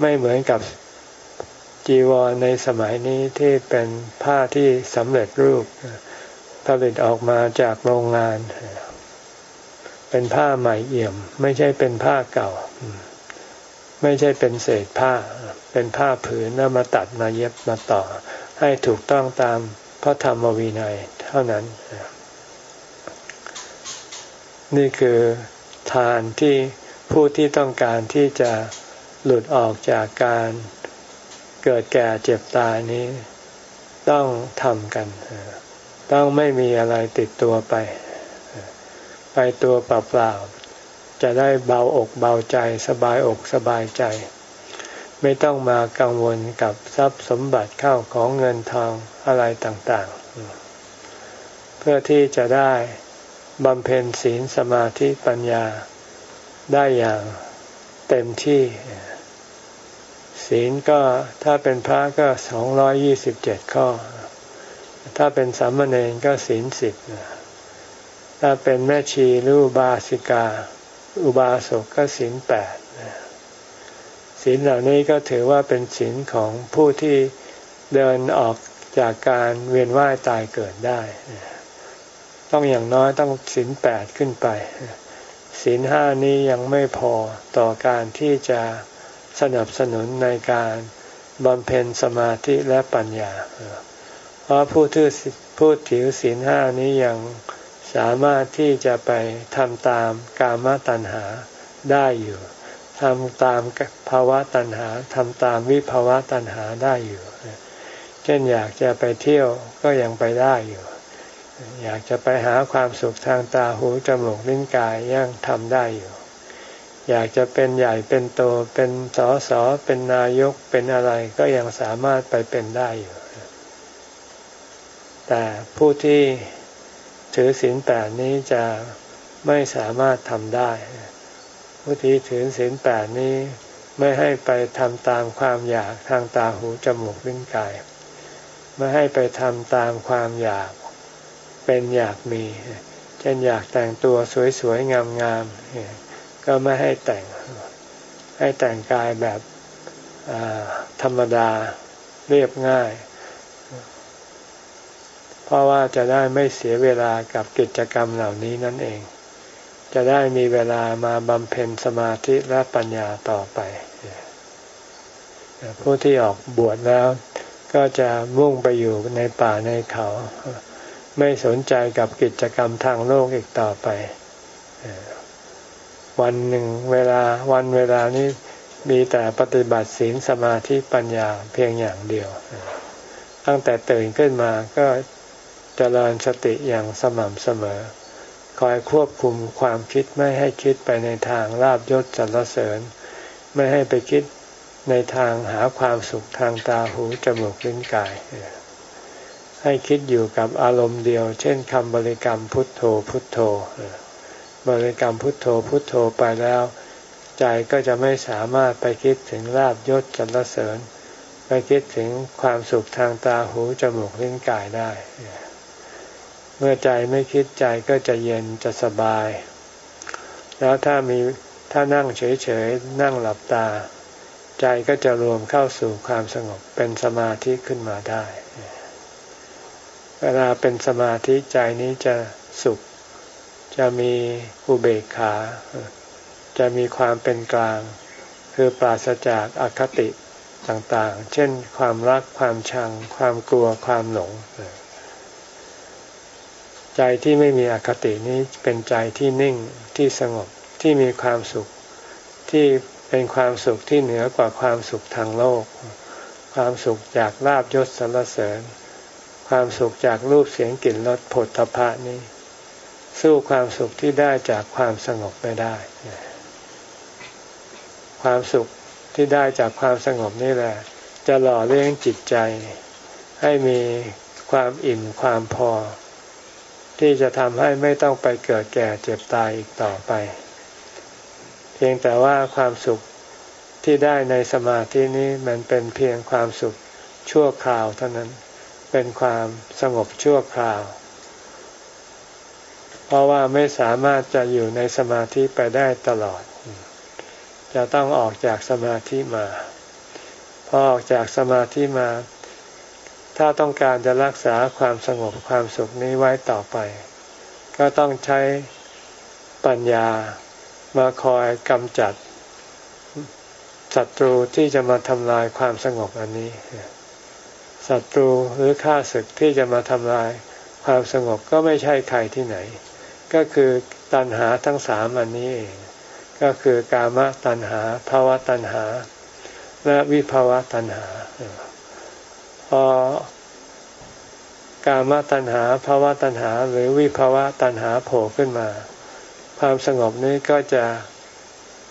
ไม่เหมือนกับ จีวรในสมัยนี้ที่เป็นผ้าที่สำเร็จรูปผลิตออกมาจากโรงงาน เป็นผ้าใหม่เอี่ยม ไม่ใช่เป็นผ้าเก่า ไม่ใช่เป็นเศษผ้า เป็นผ้าผืนแล้วมาตัดมาเย็บมาต่อ ให้ถูกต้องตามพระธรรมวินัยเท่านั้น นี่คือทานที่ผู้ที่ต้องการที่จะหลุดออกจากการ เกิดแก่เจ็บตายนี้ ต้องทำกัน ต้องไม่มีอะไรติดตัวไป ไปตัวเปล่าๆจะได้เบาอกเบาใจสบายอกสบายใจ ไม่ต้องมากังวลกับทรัพย์สมบัติเข้าของเงินทองอะไรต่างๆ เพื่อที่จะได้บำเพ็ญศีลสมาธิปัญญาได้อย่างเต็มที่ ศีลก็ถ้าเป็นพระก็สองร้อยยี่สิบเจ็ดข้อ ถ้าเป็นสามเณรก็ศีลสิบถ้าเป็นแม่ชีหรืออุบาสิกา อุบาสกก็ศีลแปดศีลเหล่านี้ก็ถือว่าเป็นศีลของผู้ที่เดินออกจากการเวียนว่ายตายเกิดได้ ต้องอย่างน้อยต้องศีลแปดขึ้นไปศีลห้านี้ยังไม่พอต่อการที่จะ สนับสนุนในการบำเพ็ญสมาธิและปัญญา เพราะผู้ถือผู้ถือศีลห้านี้ยังสามารถที่จะไปทำตามกามตัณหาได้อยู่ทำตามภาวะตัณหาทำตามวิภาวะตัณหาได้อยู่ เช่นอยากจะไปเที่ยวก็ยังไปได้อยู่ อยากจะไปหาความสุขทางตาหูจมูกลิ้นกายยังทำได้อยู่ อยากจะเป็นใหญ่เป็นโตเป็นสอสอเป็นนายกเป็นอะไรก็ยังสามารถไปเป็นได้อยู่ แต่ผู้ที่ถือศีลแปดนี้จะไม่สามารถทำได้ ผู้ที่ถือศีลแปดนี้ไม่ให้ไปทำตามความอยากทางตาหูจมูกลิ้นกาย ไม่ให้ไปทำตามความอยากเป็นอยากมี เช่นอยากแต่งตัวสวยๆงามๆ ก็ไม่ให้แต่ง ให้แต่งกายแบบธรรมดาเรียบง่าย เพราะว่าจะได้ไม่เสียเวลากับกิจกรรมเหล่านี้นั่นเอง จะได้มีเวลามาบำเพ็ญสมาธิและปัญญาต่อไป ผู้ที่ออกบวชแล้ว ก็จะมุ่งไปอยู่ในป่าในเขา ไม่สนใจกับกิจกรรมทางโลกอีกต่อไป วันหนึ่งเวลาวันเวลานี้มีแต่ปฏิบัติศีลสมาธิปัญญาเพียงอย่างเดียว ตั้งแต่ตื่นขึ้นมาก็จเจริญสติอย่างสม่ำเสมอ คอยควบคุมความคิดไม่ให้คิดไปในทางลาบยศสรรเสริญ ไม่ให้ไปคิดในทางหาความสุขทางตาหูจมูกลิ้นกาย ให้คิดอยู่กับอารมณ์เดียว เช่นคำบริกรรมพุทโธพุทโธ บริกรรมพุทโธพุทโธไปแล้ว ใจก็จะไม่สามารถไปคิดถึงลาบยศสรรเสริญ ไปคิดถึงความสุขทางตาหูจมูกลิ้นกายได้ เมื่อใจไม่คิดใจก็จะเย็นจะสบาย แล้วถ้ามีถ้านั่งเฉยๆนั่งหลับตา ใจก็จะรวมเข้าสู่ความสงบเป็นสมาธิขึ้นมาได้ เวลาเป็นสมาธิใจนี้จะสุข จะมีอุเบกขา จะมีความเป็นกลาง คือปราศจากอคติต่างๆ เช่น ความรักความชัง ความกลัวความหลง ใจที่ไม่มีอคตินี้เป็นใจที่นิ่งที่สงบที่มีความสุขที่เป็นความสุขที่เหนือกว่าความสุขทางโลก ความสุขจากลาบยศสรรเสริญ ความสุขจากรูปเสียงกลิ่นรสผลทพะนี้ สู้ความสุขที่ได้จากความสงบไม่ได้ ความสุขที่ได้จากความสงบนี่แหละ จะหล่อเลี้ยงจิตใจ ให้มีความอิ่มความพอ ที่จะทำให้ไม่ต้องไปเกิดแก่เจ็บตายอีกต่อไป เพียงแต่ว่าความสุขที่ได้ในสมาธินี้มันเป็นเพียงความสุขชั่วคราวเท่านั้น เป็นความสงบชั่วคราว เพราะว่าไม่สามารถจะอยู่ในสมาธิไปได้ตลอด จะต้องออกจากสมาธิมา พอออกจากสมาธิมา ถ้าต้องการจะรักษาความสงบความสุขนี้ไว้ต่อไป ก็ต้องใช้ปัญญามาคอยกำจัดศัตรูที่จะมาทำลายความสงบอันนี้ศัตรูหรือข้าศึกที่จะมาทำลายความสงบก็ไม่ใช่ใครที่ไหน ก็คือตัณหาทั้งสามอันนี้เองก็คือกามตัณหาภาวะตัณหา และวิภาวะตัณหาพอกามตัณหาภาวะตัณหา หรือวิภาวะตัณหาโผล่ขึ้นมา ความสงบนี้ก็จะ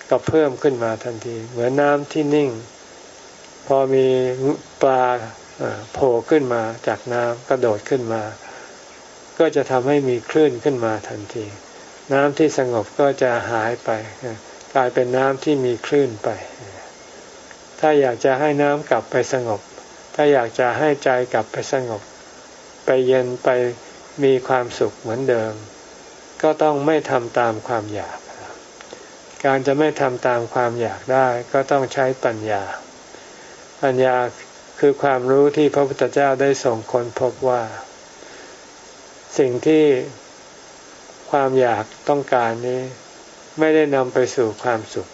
กระเพิ่มขึ้นมาทันที เหมือนน้ำที่นิ่ง พอมีปลาโผล่ขึ้นมาจากน้ำกระโดดขึ้นมา ก็จะทำให้มีคลื่นขึ้นมาทันที น้ำที่สงบก็จะหายไป กลายเป็นน้ำที่มีคลื่นไป ถ้าอยากจะให้น้ำกลับไปสงบ ถ้าอยากจะให้ใจกลับไปสงบ ไปเย็นไปมีความสุขเหมือนเดิม ก็ต้องไม่ทำตามความอยาก การจะไม่ทำตามความอยากได้ก็ต้องใช้ปัญญา ปัญญาคือความรู้ที่พระพุทธเจ้าได้ส่งคนพบว่า สิ่งที่ความอยากต้องการนี้ไม่ได้นำไปสู่ความสุข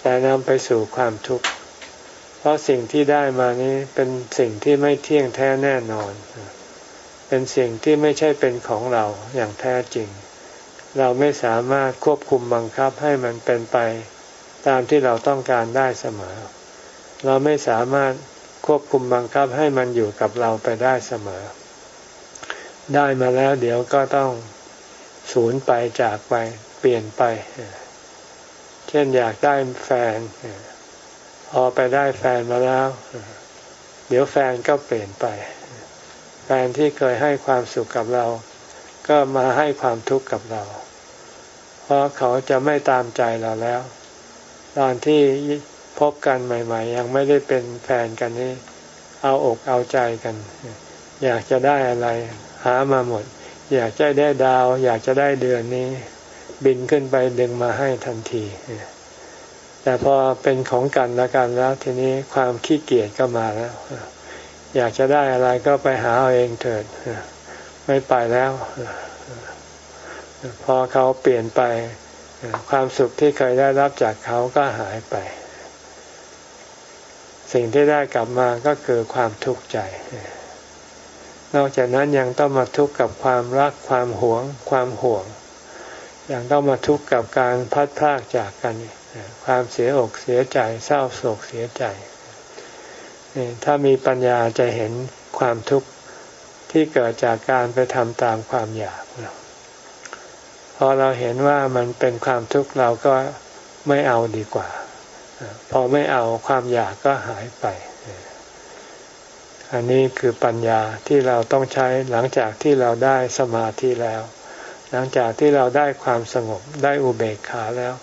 แต่นำไปสู่ความทุกข์ เพราะสิ่งที่ได้มานี้เป็นสิ่งที่ไม่เที่ยงแท้แน่นอน เป็นสิ่งที่ไม่ใช่เป็นของเราอย่างแท้จริง เราไม่สามารถควบคุมบังคับให้มันเป็นไปตามที่เราต้องการได้เสมอ เราไม่สามารถควบคุมบังคับให้มันอยู่กับเราไปได้เสมอ ได้มาแล้วเดี๋ยวก็ต้องสูญไปจากไปเปลี่ยนไป เช่นอยากได้แฟน พอไปได้แฟนมาแล้ว เดี๋ยวแฟนก็เปลี่ยนไป แฟนที่เคยให้ความสุขกับเรา ก็มาให้ความทุกข์กับเรา เพราะเขาจะไม่ตามใจเราแล้ว ตอนที่พบกันใหม่ ๆ ยังไม่ได้เป็นแฟนกันนี่เอาอกเอาใจกัน อยากจะได้อะไร หามาหมด อยากจะได้ดาว อยากจะได้เดือนนี้ บินขึ้นไปดึงมาให้ทันที แต่พอเป็นของกันและกันแล้ว ทีนี้ความขี้เกียจก็มาแล้ว อยากจะได้อะไรก็ไปหาเอาเองเถิดไม่ไปแล้วพอเขาเปลี่ยนไปความสุขที่เคยได้รับจากเขาก็หายไป สิ่งที่ได้กลับมาก็คือความทุกข์ใจ นอกจากนั้นยังต้องมาทุกข์กับความรักความหวง ความห่วง ยังต้องมาทุกข์กับการพัดพลากจากกัน ความเสียอกเสียใจเศร้าโศกเสียใจ ถ้ามีปัญญาจะเห็นความทุกข์ที่เกิดจากการไปทำตามความอยาก พอเราเห็นว่ามันเป็นความทุกข์เราก็ไม่เอาดีกว่า พอไม่เอาความอยากก็หายไป อันนี้คือปัญญาที่เราต้องใช้หลังจากที่เราได้สมาธิแล้ว หลังจากที่เราได้ความสงบได้อุเบกขาแล้ว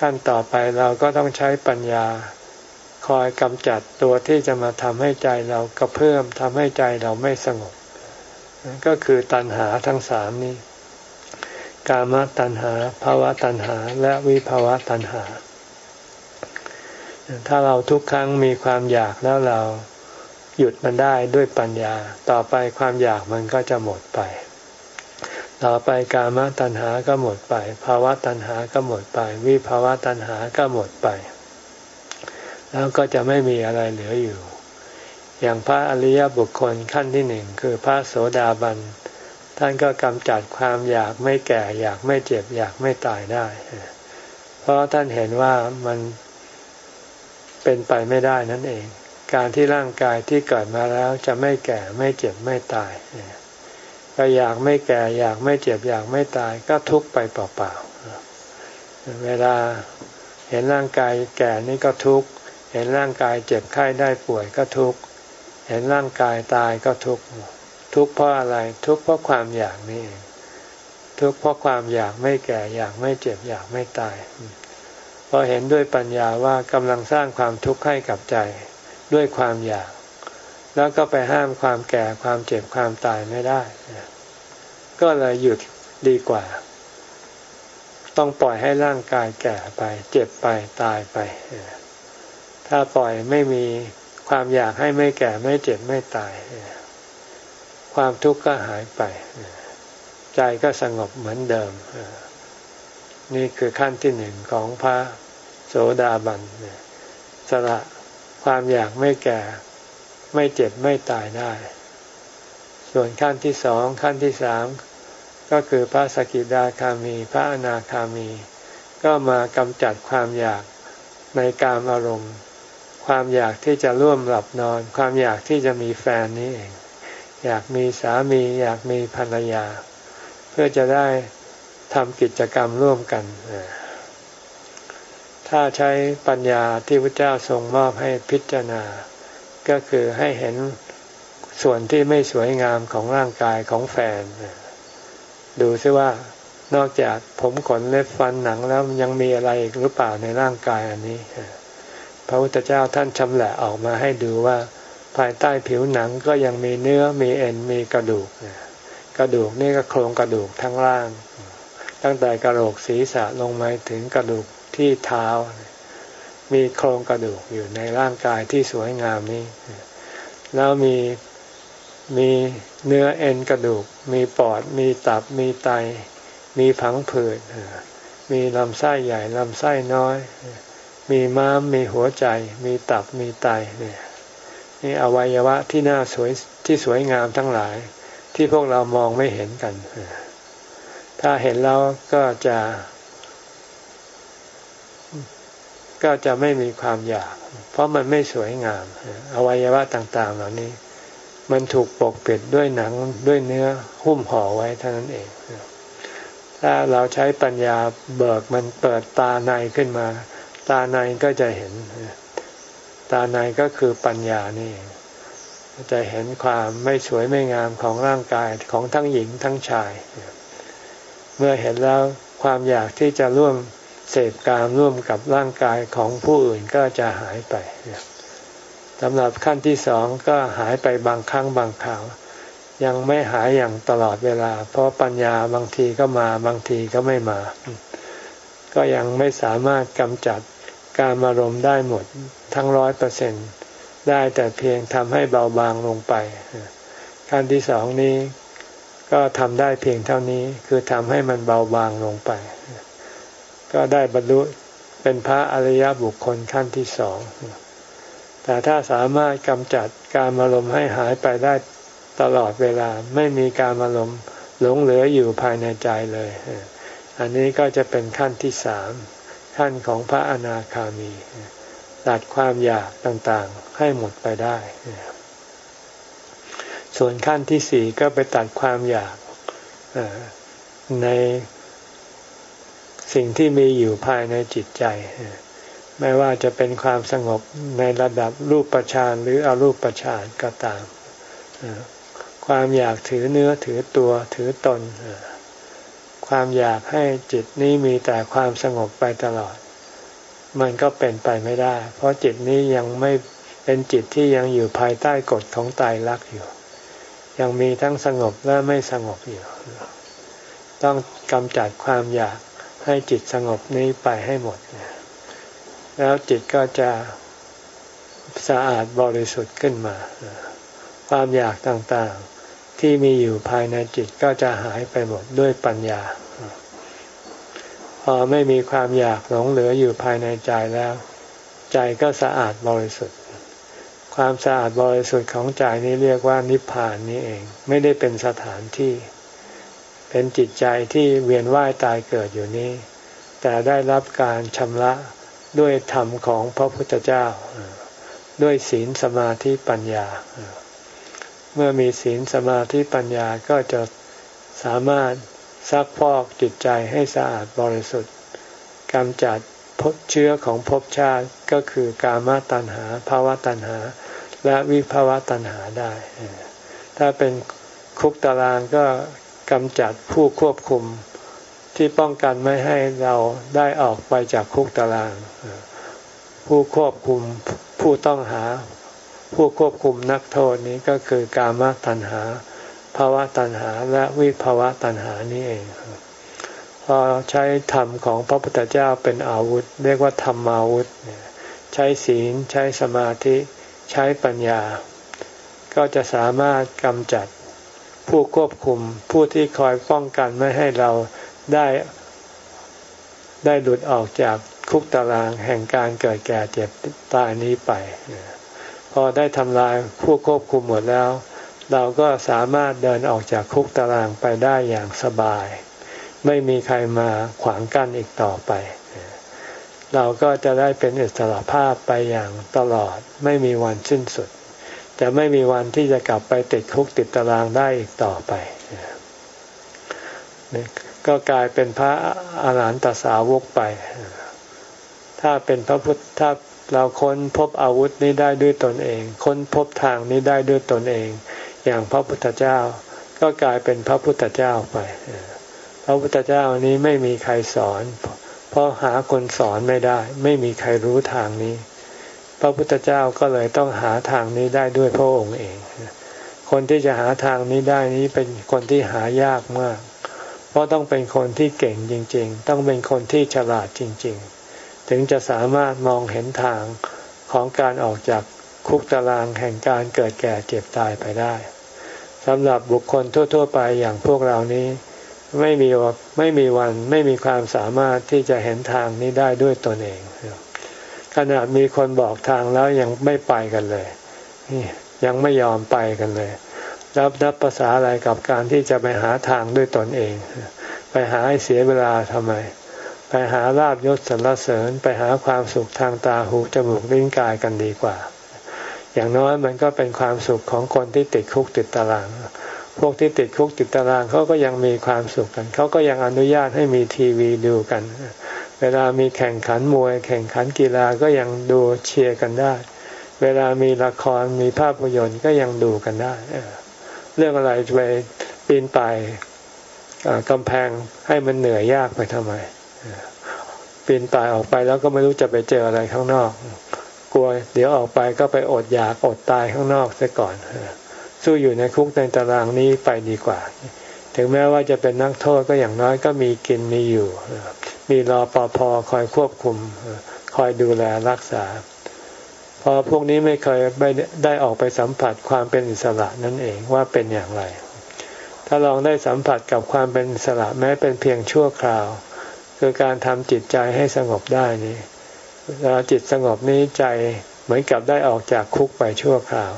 ขั้นต่อไปเราก็ต้องใช้ปัญญา คอยกำจัดตัวที่จะมาทำให้ใจเรากระเพื่อมทำให้ใจเราไม่สงบ ก็คือตัณหาทั้งสามนี้ กามตัณหาภาวะตัณหาและวิภาวะตัณหา ถ้าเราทุกครั้งมีความอยากแล้วเรา หยุดมันได้ด้วยปัญญา ต่อไปความอยากมันก็จะหมดไป ต่อไปกามตัณหาก็หมดไป ภาวะตัณหาก็หมดไป วิภาวะตัณหาก็หมดไป แล้วก็จะไม่มีอะไรเหลืออยู่ อย่างพระอริยบุคคลขั้นที่หนึ่งคือพระโสดาบันท่านก็กำจัดความอยากไม่แก่อยากไม่เจ็บอยากไม่ตายได้ เพราะท่านเห็นว่ามันเป็นไปไม่ได้นั่นเอง การที่ร่างกายที่เกิดมาแล้วจะไม่แก่ไม่เจ็บไม่ตายก็อยากไม่แก่อยากไม่เจ็บอยากไม่ตายก็ทุกไปเปล่าๆเวลาเห็นร่างกายแก่นี่ก็ทุกเห็นร่างกายเจ็บไข้ได้ป่วยก็ทุกเห็นร่างกายตายก็ทุกข์ ทุกข์เพราะอะไร ทุกข์เพราะความอยากนี่ทุกข์เพราะความอยากไม่แก่อยากไม่เจ็บอยากไม่ตายพอเห็นด้วยปัญญาว่ากำลังสร้างความทุกข์ให้กับใจ ด้วยความอยาก แล้วก็ไปห้ามความแก่ความเจ็บความตายไม่ได้ ก็เลยหยุดดีกว่า ต้องปล่อยให้ร่างกายแก่ไป เจ็บไปตายไป ถ้าปล่อยไม่มีความอยากให้ไม่แก่ไม่เจ็บไม่ตาย ความทุกข์ก็หายไป ใจก็สงบเหมือนเดิม นี่คือขั้นที่หนึ่งของพระโสดาบันสละ ความอยากไม่แก่ ไม่เจ็บไม่ตายได้ ส่วนขั้นที่สองขั้นที่สามก็คือพระสกิดาคามี พระอนาคามี ก็มากำจัดความอยากในกามอารมณ์ ความอยากที่จะร่วมหลับนอน ความอยากที่จะมีแฟนนี้เอง อยากมีสามี อยากมีภรรยา เพื่อจะได้ทำกิจกรรมร่วมกัน ถ้าใช้ปัญญาที่พระเจ้าทรงมอบให้พิจารณา ก็คือให้เห็นส่วนที่ไม่สวยงามของร่างกายของแฟน ดูซิว่านอกจากผมขนเล็บฟันหนังแล้วยังมีอะไรอีกหรือเปล่าในร่างกายอันนี้ พระพุทธเจ้าท่านชำแหละออกมาให้ดูว่า ภายใต้ผิวหนังก็ยังมีเนื้อมีเอ็นมีกระดูก กระดูกนี่ก็โครงกระดูกทั้งล่าง ตั้งแต่กระโหลกศีรษะลงมาถึงกระดูก ที่เท้า มีโครงกระดูกอยู่ในร่างกายที่สวยงามนี้ แล้วมีมีเนื้อเอ็นกระดูก มีปอด มีตับ มีไต มีผังผืด มีลำไส้ใหญ่ ลำไส้น้อย มีม้าม มีหัวใจ มีตับ มีไตเนี่ยนี่อวัยวะที่น่าสวยที่สวยงามทั้งหลาย ที่พวกเรามองไม่เห็นกัน ถ้าเห็นแล้วก็จะ ก็จะไม่มีความอยาก เพราะมันไม่สวยงาม อวัยวะต่างๆ เหล่านี้ มันถูกปกปิดด้วยหนังด้วยเนื้อหุ้มห่อไว้เท่านั้นเอง ถ้าเราใช้ปัญญาเบิกมันเปิดตาในขึ้นมา ตาในก็จะเห็น ตาในก็คือปัญญานี่ จะเห็นความไม่สวยไม่งามของร่างกายของทั้งหญิงทั้งชาย เมื่อเห็นแล้วความอยากที่จะร่วม เสพกามร่วมกับร่างกายของผู้อื่นก็จะหายไปสำหรับขั้นที่สองก็หายไปบางครั้งบางคราว ยังไม่หายอย่างตลอดเวลา เพราะปัญญาบางทีก็มาบางทีก็ไม่มา ก็ยังไม่สามารถกำจัดการอารมณ์ได้หมดทั้งร้อยเปอร์เซ็นได้แต่เพียงทำให้เบาบางลงไป ขั้นที่สองนี้ก็ทำได้เพียงเท่านี้คือทำให้มันเบาบางลงไป ก็ได้บรรลุเป็นพระอริยบุคคลขั้นที่สอง แต่ถ้าสามารถกำจัดการอารมณ์ให้หายไปได้ตลอดเวลาไม่มีการอารมณ์หลงเหลืออยู่ภายในใจเลย อันนี้ก็จะเป็นขั้นที่สามขั้นของพระอนาคามีตัดความอยากต่างๆ ให้หมดไปได้ ส่วนขั้นที่สี่ก็ไปตัดความอยากใน สิ่งที่มีอยู่ภายในจิตใจ ไม่ว่าจะเป็นความสงบในระดับรูปประชานหรืออรูปประชานก็ตาม ความอยากถือเนื้อถือตัวถือตน ความอยากให้จิตนี้มีแต่ความสงบไปตลอด มันก็เป็นไปไม่ได้ เพราะจิตนี้ยังไม่เป็นจิตที่ยังอยู่ภายใต้กฎของตายรักอยู่ ยังมีทั้งสงบและไม่สงบอยู่ ต้องกำจัดความอยาก ให้จิตสงบนี้ไปให้หมด แล้วจิตก็จะสะอาดบริสุทธิ์ขึ้นมา ความอยากต่างๆที่มีอยู่ภายในจิตก็จะหายไปหมดด้วยปัญญา พอไม่มีความอยากหลงเหลืออยู่ภายในใจแล้ว ใจก็สะอาดบริสุทธิ์ ความสะอาดบริสุทธิ์ของใจนี้เรียกว่านิพพานนี้เอง ไม่ได้เป็นสถานที่ เป็นจิตใจที่เวียนว่ายตายเกิดอยู่นี้ แต่ได้รับการชำระด้วยธรรมของพระพุทธเจ้า ด้วยศีลสมาธิปัญญา เมื่อมีศีลสมาธิปัญญาก็จะสามารถซักพอกจิตใจให้สะอาดบริสุทธิ์กำจัดพเชื้อของภพชาติก็คือกามตัณหาภาวะตัณหา และวิภาวะตัณหาได้ ถ้าเป็นคุกตารางก็ กำจัดผู้ควบคุมที่ป้องกันไม่ให้เราได้ออกไปจากคุกตาราง ผู้ควบคุมผู้ต้องหา ผู้ควบคุมนักโทษนี้ก็คือกามตัณหาภาวะตัณหาและวิภาวะตัณหานี้เอง พอใช้ธรรมของพระพุทธเจ้าเป็นอาวุธ เรียกว่าธรรมอาวุธ ใช้ศีล ใช้สมาธิ ใช้ปัญญา ก็จะสามารถกำจัด ผู้ควบคุม ผู้ที่คอยป้องกันไม่ให้เราได้ได้หลุดออกจากคุกตารางแห่งการเกิดแก่เจ็บตายนี้ไป พอได้ทำลายผู้ควบคุมหมดแล้ว เราก็สามารถเดินออกจากคุกตารางไปได้อย่างสบาย ไม่มีใครมาขวางกั้นอีกต่อไป เราก็จะได้เป็นอิสระภาพไปอย่างตลอดไม่มีวันสิ้นสุด จะไม่มีวันที่จะกลับไปติดคุกติดตารางได้อีกต่อไป ก็กลายเป็นพระอาหารหันตสาวกไป ถ้าเป็นพระพุทธถ้าเราค้นพบอาวุธนี้ได้ด้วยตนเอง ค้นพบทางนี้ได้ด้วยตนเอง อย่างพระพุทธเจ้า ก็กลายเป็นพระพุทธเจ้าไป พระพุทธเจ้านี้ไม่มีใครสอน เพราะหาคนสอนไม่ได้ ไม่มีใครรู้ทางนี้ พระพุทธเจ้าก็เลยต้องหาทางนี้ได้ด้วยพระองค์เอง คนที่จะหาทางนี้ได้นี้เป็นคนที่หายากมาก เพราะต้องเป็นคนที่เก่งจริง ๆ ต้องเป็นคนที่ฉลาดจริง ๆ ถึงจะสามารถมองเห็นทางของการออกจากคุกตารางแห่งการเกิดแก่เจ็บตายไปได้สำหรับบุคคลทั่ว ๆ ไปอย่างพวกเรานี้ ไม่มีไม่มีวันไม่มีความสามารถที่จะเห็นทางนี้ได้ด้วยตนเอง ขนาดมีคนบอกทางแล้วยังไม่ไปกันเลยยังไม่ยอมไปกันเลย รับนับภาษาอะไรกับการที่จะไปหาทางด้วยตนเอง ไปหาให้เสียเวลาทำไม ไปหาลาบยศสรรเสริญ ไปหาความสุขทางตาหูจมูกลิ้นกายกันดีกว่า อย่างน้อยมันก็เป็นความสุขของคนที่ติดคุกติดตาราง พวกที่ติดคุกติดตารางเขาก็ยังมีความสุขกัน เขาก็ยังอนุญาตให้มีทีวีดูกัน เวลามีแข่งขันมวย แข่งขันกีฬาก็ยังดูเชียร์กันได้ เวลามีละครมีภาพยนตร์ก็ยังดูกันได้ เรื่องอะไรไปปีนป่ายกำแพงให้มันเหนื่อยยากไปทำไมปีนป่ายออกไปแล้วก็ไม่รู้จะไปเจออะไรข้างนอก กลัวเดี๋ยวออกไปก็ไปอดอยากอดตายข้างนอกซะก่อนสู้อยู่ในคุกในตารางนี้ไปดีกว่า ถึงแม้ว่าจะเป็นนักโทษก็อย่างน้อยก็มีกินมีอยู่ มีรอปภคอยควบคุม คอยดูแลรักษา พอพวกนี้ไม่เคยไม่ได้ออกไปสัมผัสความเป็นอิสระนั่นเองว่าเป็นอย่างไร ถ้าลองได้สัมผัสกับความเป็นอิสระแม้เป็นเพียงชั่วคราว คือการทำจิตใจให้สงบได้นี่เวลาจิตสงบนี้ใจเหมือนกับได้ออกจากคุกไปชั่วคราว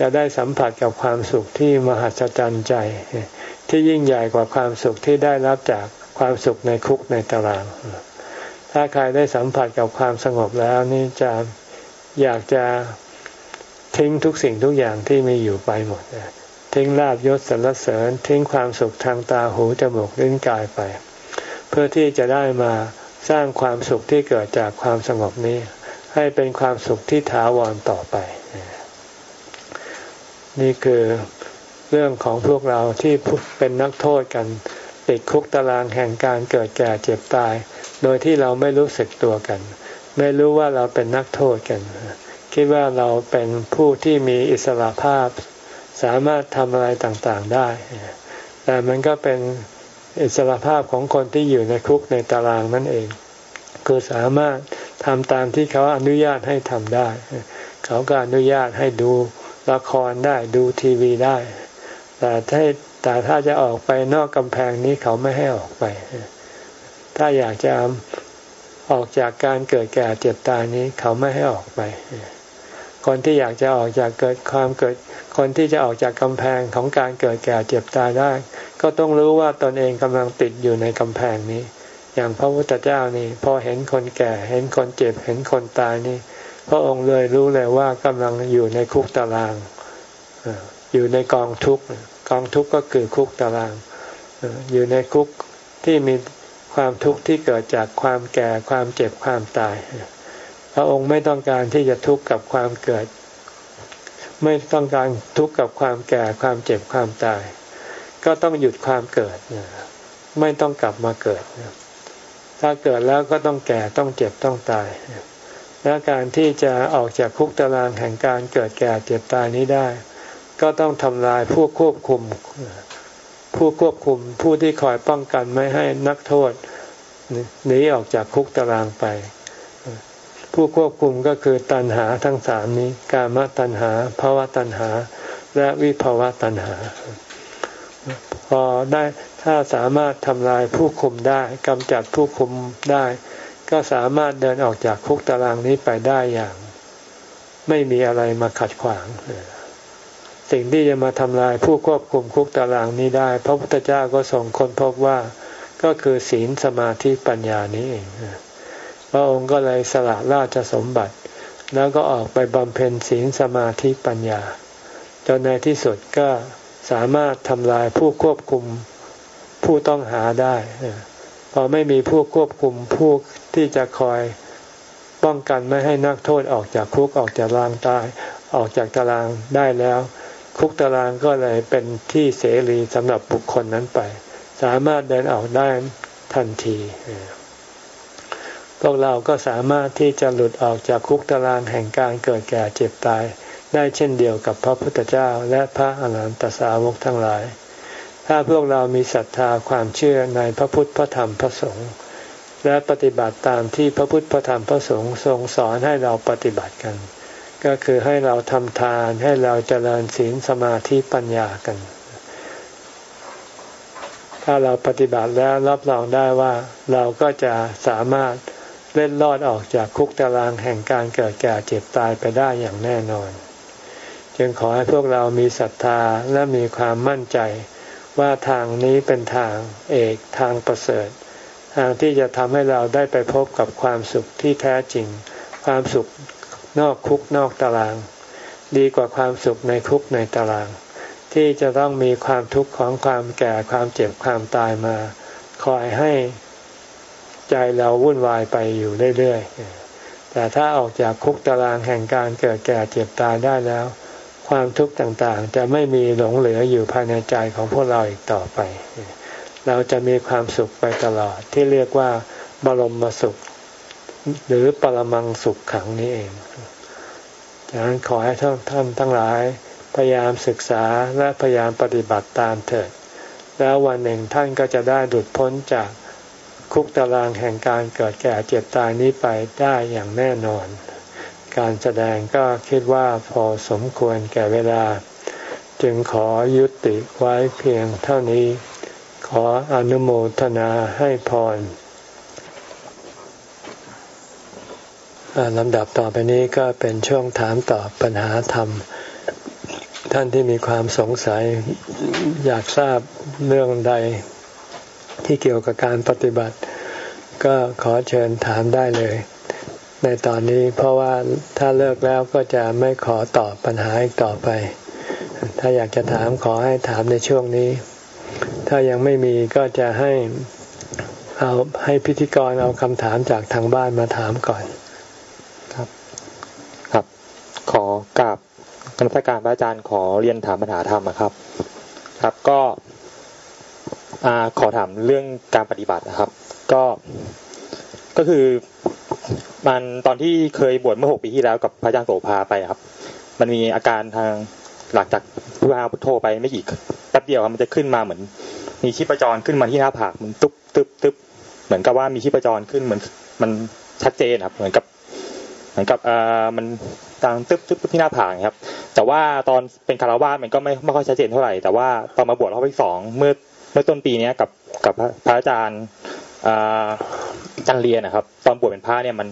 จะได้สัมผัสกับความสุขที่มหัศจรรย์ใจ ที่ยิ่งใหญ่กว่าความสุขที่ได้รับจากความสุขในคุกในตาราง ถ้าใครได้สัมผัสกับความสงบแล้วนี่จะอยากจะทิ้งทุกสิ่งทุกอย่างที่มีอยู่ไปหมด ทิ้งลาบยศสรรเสริญ ทิ้งความสุขทางตาหูจมูกลิ้นกายไป เพื่อที่จะได้มาสร้างความสุขที่เกิดจากความสงบนี้ ให้เป็นความสุขที่ถาวรต่อไป นี่คือเรื่องของพวกเราที่เป็นนักโทษกัน ติดคุกตารางแห่งการเกิดแก่เจ็บตาย โดยที่เราไม่รู้สึกตัวกัน ไม่รู้ว่าเราเป็นนักโทษกัน คิดว่าเราเป็นผู้ที่มีอิสระภาพ สามารถทำอะไรต่างๆได้ แต่มันก็เป็นอิสระภาพของคนที่อยู่ในคุกในตารางนั่นเอง คือสามารถทำตามที่เขาอนุญาตให้ทำได้ เขาก็อนุญาตให้ดู ละครได้ดูทีวีได้ แต่ถ้าแต่ถ้าจะออกไปนอกกำแพงนี้เขาไม่ให้ออกไป ถ้าอยากจะออกจากการเกิดแก่เจ็บตายนี้เขาไม่ให้ออกไป คนที่อยากจะออกจากเกิดความเกิด คนที่จะออกจากกำแพงของการเกิดแก่เจ็บตายได้ ก็ต้องรู้ว่าตนเองกำลังติดอยู่ในกำแพงนี้ อย่างพระพุทธเจ้านี่พอเห็นคนแก่ เห็นคนเจ็บ เห็นคนตายนี่ พระองค์เลยรู้เลยว่ากำลังอยู่ในคุกตาราง อยู่ในกองทุกข์กองทุกข์ก็คือคุกตาราง อยู่ในคุกที่มีความทุกข์ที่เกิดจากความแก่ความเจ็บความตาย พระองค์ไม่ต้องการที่จะทุกข์กับความเกิด ไม่ต้องการทุกข์กับความแก่ความเจ็บความตาย ก็ต้องหยุดความเกิด ไม่ต้องกลับมาเกิด ถ้าเกิดแล้วก็ต้องแก่ต้องเจ็บต้องตาย และการที่จะออกจากคุกตารางแห่งการเกิดแก่เจ็บตายนี้ได้ ก็ต้องทำลายผู้ควบคุม ผู้ควบคุมผู้ที่คอยป้องกันไม่ให้นักโทษหนีออกจากคุกตารางไป ผู้ควบคุมก็คือตัณหาทั้งสามนี้ กามตัณหาภาวะตัณหา และวิภาวะตัณหา พอได้ถ้าสามารถทำลายผู้คุมได้กำจัดผู้คุมได้ ก็สามารถเดินออกจากคุกตารางนี้ไปได้อย่าง ไม่มีอะไรมาขัดขวาง สิ่งที่จะมาทำลายผู้ควบคุมคุกตารางนี้ได้ พระพุทธเจ้าก็ส่งคนพบว่าก็คือศีลสมาธิปัญญานี้เองพระองค์ก็เลยสละราชสมบัติ แล้วก็ออกไปบำเพ็ญศีลสมาธิปัญญา จนในที่สุดก็สามารถทำลายผู้ควบคุมผู้ต้องหาได้ พอไม่มีผู้ควบคุมผู้ที่จะคอยป้องกันไม่ให้นักโทษออกจากคุกออกจากตารางตายออกจากตารางได้แล้ว คุกตารางก็เลยเป็นที่เสรีสำหรับบุคคลนั้นไป สามารถเดินออกได้ทันทีพวกเราก็สามารถที่จะหลุดออกจากคุกตารางแห่งการเกิดแก่เจ็บตาย ได้เช่นเดียวกับพระพุทธเจ้าและพระอรหันตสาวกทั้งหลาย ถ้าพวกเรามีศรัทธาความเชื่อในพระพุทธพระธรรมพระสงฆ์และปฏิบัติตามที่พระพุทธพระธรรมพระสงฆ์ทรงสอนให้เราปฏิบัติกัน ก็คือให้เราทำทานให้เราเจริญศีลสมาธิปัญญากัน ถ้าเราปฏิบัติแล้วรับรองได้ว่าเราก็จะสามารถเล่นลอดออกจากคุกตารางแห่งการเกิดแก่เจ็บตายไปได้อย่างแน่นอน จึงขอให้พวกเรามีศรัทธาและมีความมั่นใจ ว่าทางนี้เป็นทางเอกทางประเสริฐ ทางที่จะทำให้เราได้ไปพบกับความสุขที่แท้จริง ความสุขนอกคุกนอกตาราง ดีกว่าความสุขในคุกในตาราง ที่จะต้องมีความทุกข์ของความแก่ความเจ็บความตายมา คอยให้ใจเราวุ่นวายไปอยู่เรื่อยๆแต่ถ้าออกจากคุกตารางแห่งการเกิดแก่เจ็บตายได้แล้ว ความทุกข์ต่างๆ จะไม่มีหลงเหลืออยู่ภายในใจของพวกเราอีกต่อไป เราจะมีความสุขไปตลอดที่เรียกว่า บรมสุข หรือปรมังสุขขังนี้เองดังนั้นขอให้ท่านท่านทั้งหลาย พยายามศึกษาและพยายามปฏิบัติตามเถิด แล้ววันหนึ่งท่านก็จะได้หลุดพ้นจากคุกตารางแห่งการเกิดแก่เจ็บตายนี้ไปได้อย่างแน่นอน การแสดงก็คิดว่าพอสมควรแก่เวลา จึงขอยุติไว้เพียงเท่านี้ ขออนุโมทนาให้พรลำดับต่อไปนี้ก็เป็นช่วงถามตอบปัญหาธรรม ท่านที่มีความสงสัยอยากทราบเรื่องใดที่เกี่ยวกับการปฏิบัติ ก็ขอเชิญถามได้เลย ในตอนนี้ เพราะว่าถ้าเลิกแล้วก็จะไม่ขอตอบปัญหาอีกต่อไป ถ้าอยากจะถามขอให้ถามในช่วงนี้ ถ้ายังไม่มีก็จะให้เอาให้พิธีกรเอาคำถามจากทางบ้านมาถามก่อนครับ ครับ ขอกราบคณะการพระอาจารย์ขอเรียนถามปัญหาธรรมครับ ครับก็อขอถามเรื่องการปฏิบัตินะครับ ก็ ก็คือมันตอนที่เคยบวชเมื่อหกปีที่แล้วกับพระอาจารย์โสภาไปครับ มันมีอาการทางหลังจากพุทธาพุทโธไปไม่กี่แป๊บเดียวมันจะขึ้นมาเหมือน มีชีพจรขึ้นมาที่หน้าผากมันตุ๊บตุ๊บตุ๊บเหมือนกับว่ามีชีพจรขึ้นเหมือนมันชัดเจนครับ เหมือนกับ เหมือนกับเอ่อมันตางตึ๊บตึ๊บที่หน้าผากครับ แต่ว่าตอนเป็นคารวะมันก็ไม่ไม่ค่อยชัดเจนเท่าไหร่แต่ว่าตอนมาบวชรอบที่สองเมื่อเมื่อต้นปีนี้กับกับพระอาจารย์ จันเรียนนะครับ ตอนบวชเป็นพระเนี่ยมัน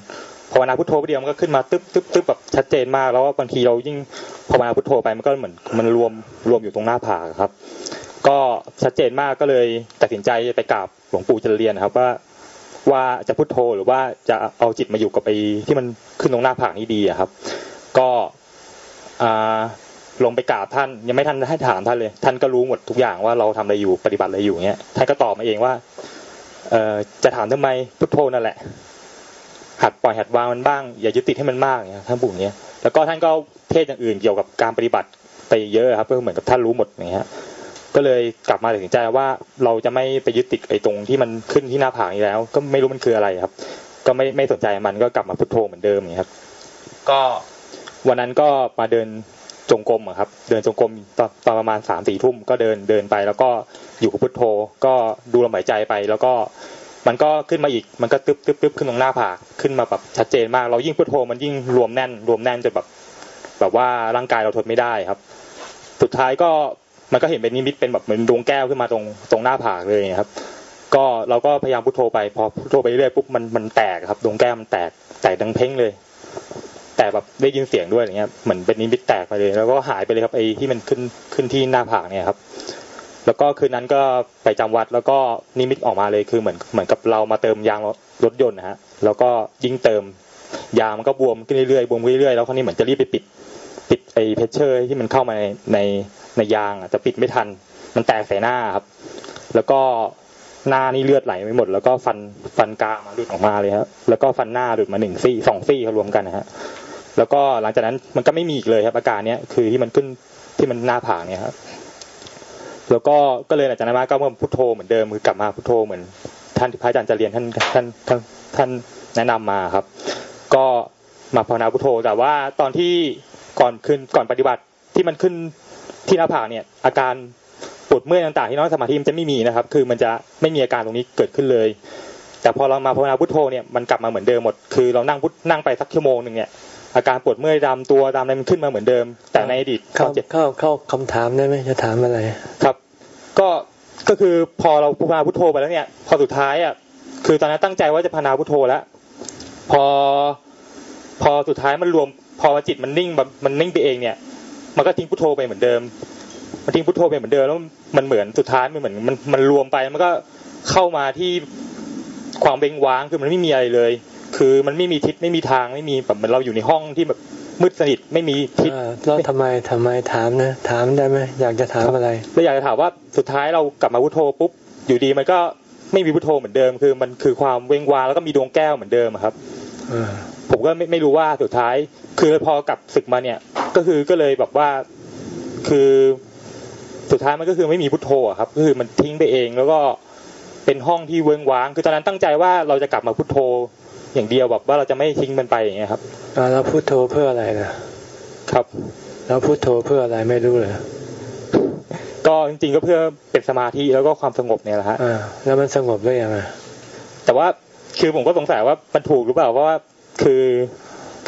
ภาวนาพุทโธไปเดียวมันก็ขึ้นมาตึ๊บตึ๊บตึ๊บแบบชัดเจนมาก แล้วบางทีเรายิ่งภาวนาพุทโธไปมันก็เหมือนมันรวมรวมอยู่ตรงหน้าผากครับ ก็ชัดเจนมากก็เลยตัดสินใจไปกราบหลวงปู่จันเรียนครับว่าว่าจะพุทโธหรือว่าจะเอาจิตมาอยู่กับไปที่มันขึ้นตรงหน้าผากนี้ดีครับ ก็อ่าลงไปกราบท่านยังไม่ทันให้ถามท่านเลย ท่านก็รู้หมดทุกอย่างว่าเราทำอะไรอยู่ปฏิบัติอะไรอยู่เงี้ยท่านก็ตอบมาเองว่า จะถามทำไมพุทโธนั่นแหละ หัดปล่อยหัดวางมันบ้าง อย่ายึดติดให้มันมากเนี่ยท่านปู่เนี้ยแล้วก็ท่านก็เทศอย่างอื่นเกี่ยวกับการปฏิบัติไปเยอะครับเพื่อเหมือนกับท่านรู้หมดอย่างเงี้ยก็เลยกลับมาตัดสินใจว่าเราจะไม่ไปยึดติดไอ้ตรงที่มันขึ้นที่หน้าผากนี้แล้ว ก็ไม่รู้มันคืออะไรครับ ก็ไม่ไม่สนใจมันก็กลับมาพุทโธเหมือนเดิมอย่างนี้ครับ ก็วันนั้นก็มาเดิน จงกรมครับ เดินจงกรมตอนตอนประมาณสามสี่ทุ่มก็เดินเดินไป แล้วก็อยู่กับพุทโธ ก็ดูลมหายใจไป แล้วก็มันก็ขึ้นมาอีกมันก็ตึ๊บตึ๊บตึ๊บขึ้นตรงหน้าผากขึ้นมาแบบชัดเจนมาก เรายิ่งพุทโธมันยิ่งรวมแน่น รวมแน่นจนแบบ แบบว่าร่างกายเราทนไม่ได้ครับ สุดท้ายก็มันก็เห็นเป็นนิมิตเป็นแบบเหมือนดวงแก้วขึ้นมาตรงตรงหน้าผากเลยครับ ก็เราก็พยายามพุทโธไปพอพุทโธไปเรื่อยปุ๊บมันมันแตกครับดวงแก้วมันแตกแตกดังเพ่งเลย แต่แบบได้ยินเสียงด้วยอย่างเงี้ยเหมือนเป็นนิมิตแตกไปเลย แล้วก็หายไปเลยครับไอ้ที่มันขึ้นขึ้นที่หน้าผากเนี่ยครับ แล้วก็คืนนั้นก็ไปจำวัดแล้วก็นิมิตออกมาเลยคือเหมือนเหมือนกับเรามาเติมยางรถยนต์นะฮะแล้วก็ยิ่งเติมยางมันก็บวมขึ้นเรื่อยๆบวมเรื่อยๆแล้วคราวนี้เหมือนจะรีบไปปิด ปิดไอ้ pressure ที่มันเข้ามาในในในยางอะแต่ปิดไม่ทัน มันแตกใส่หน้าครับ แล้วก็หน้านี่เลือดไหลไปหมด แล้วก็ฟันฟันกรามหลุดออกมาเลยครับแล้วก็ฟันหน้าหลุดมาหนึ่งซี่สองซี่เขารวมกันนะฮะ แล้วก็หลังจากนั้นมันก็ไม่มีอีกเลยครับอาการเนี้ยคือที่มันขึ้นที่มันหน้าผากเนี่ยครับแล้วก็ก็เลยหลังจากนั้นมาก็มาพุทโธเหมือนเดิมคือกลับมาพุทโธเหมือนท่านพระอาจารย์จะเรียนท่านท่านท่านท่านแนะนำมาครับ ก็มาภาวนาพุทโธแต่ว่าตอนที่ก่อนขึ้นก่อนปฏิบัติที่มันขึ้นที่หน้าผากเนี่ย อาการปวดเมื่อยต่างๆที่น้องสมาธิมันจะไม่มีนะครับ คือมันจะไม่มีอาการตรงนี้เกิดขึ้นเลย แต่พอเรามาภาวนาพุทโธเนี่ยมันกลับมาเหมือนเดิมหมดคือเรานั่งพุทนั่งไปสักชั่วโมงหนึ่งเนี่ย อาการปวดเมื่อยดำตัวดำอะไรมันขึ้นมาเหมือนเดิม แต่ในอดีตเข้าเข้าเข้าคำถามได้ไหมจะถามอะไร ครับ ก็ก็คือพอเราภาวนาพุทโธไปแล้วเนี่ย พอสุดท้ายอะคือตอนนั้นตั้งใจว่าจะภาวนาพุทโธแล้วพอพอสุดท้ายมันรวม พอจิตมันนิ่งแบบมันนิ่งไปเองเนี่ย มันก็ทิ้งพุทโธไปเหมือนเดิมมันทิ้งพุทโธไปเหมือนเดิมแล้วมันเหมือนสุดท้ายมันเหมือนมันมันรวมไปมันก็เข้ามาที่ความเบ่งว้างคือมันไม่มีอะไรเลย คือมันไม่มีทิศไม่มีทางไม่มีแบบเหมือนเราอยู่ในห้องที่แบบมืดสนิทไม่มีทิศแล้วทำไมทำไมถามนะ ถามได้ไหมอยากจะถามอะไรเราอยากจะถามว่าสุดท้ายเรากลับมาพุทโธปุ๊บอยู่ดีมันก็ไม่มีพุทโธเหมือนเดิม คือมันคือความเวงวางแล้วก็มีดวงแก้วเหมือนเดิมครับผมก็ไม่ไม่รู้ว่าสุดท้าย คือพอกลับศึกมาเนี่ย ก็คือก็เลยแบบว่าคือสุดท้ายมันก็คือไม่มีพุทโธครับก็คือมันทิ้งไปเองแล้วก็เป็นห้องที่เวิ้งว้าง คือตอนนั้นตั้งใจว่าเราจะกลับมาพุทโธ อย่างเดียวแบบว่าเราจะไม่ทิ้งมันไปอย่างเงี้ยครับแล้วพุทโธเพื่ออะไรนะครับแล้วพุทโธเพื่ออะไรไม่รู้เลยก็จริงๆก็เพื่อเป็นสมาธิแล้วก็ความสงบเนี่ยแหละฮะอ่าแล้วมันสงบได้ยังไงแต่ว่าคือผมก็สงสัยว่ามันถูกหรือเปล่าเพราะว่าคือ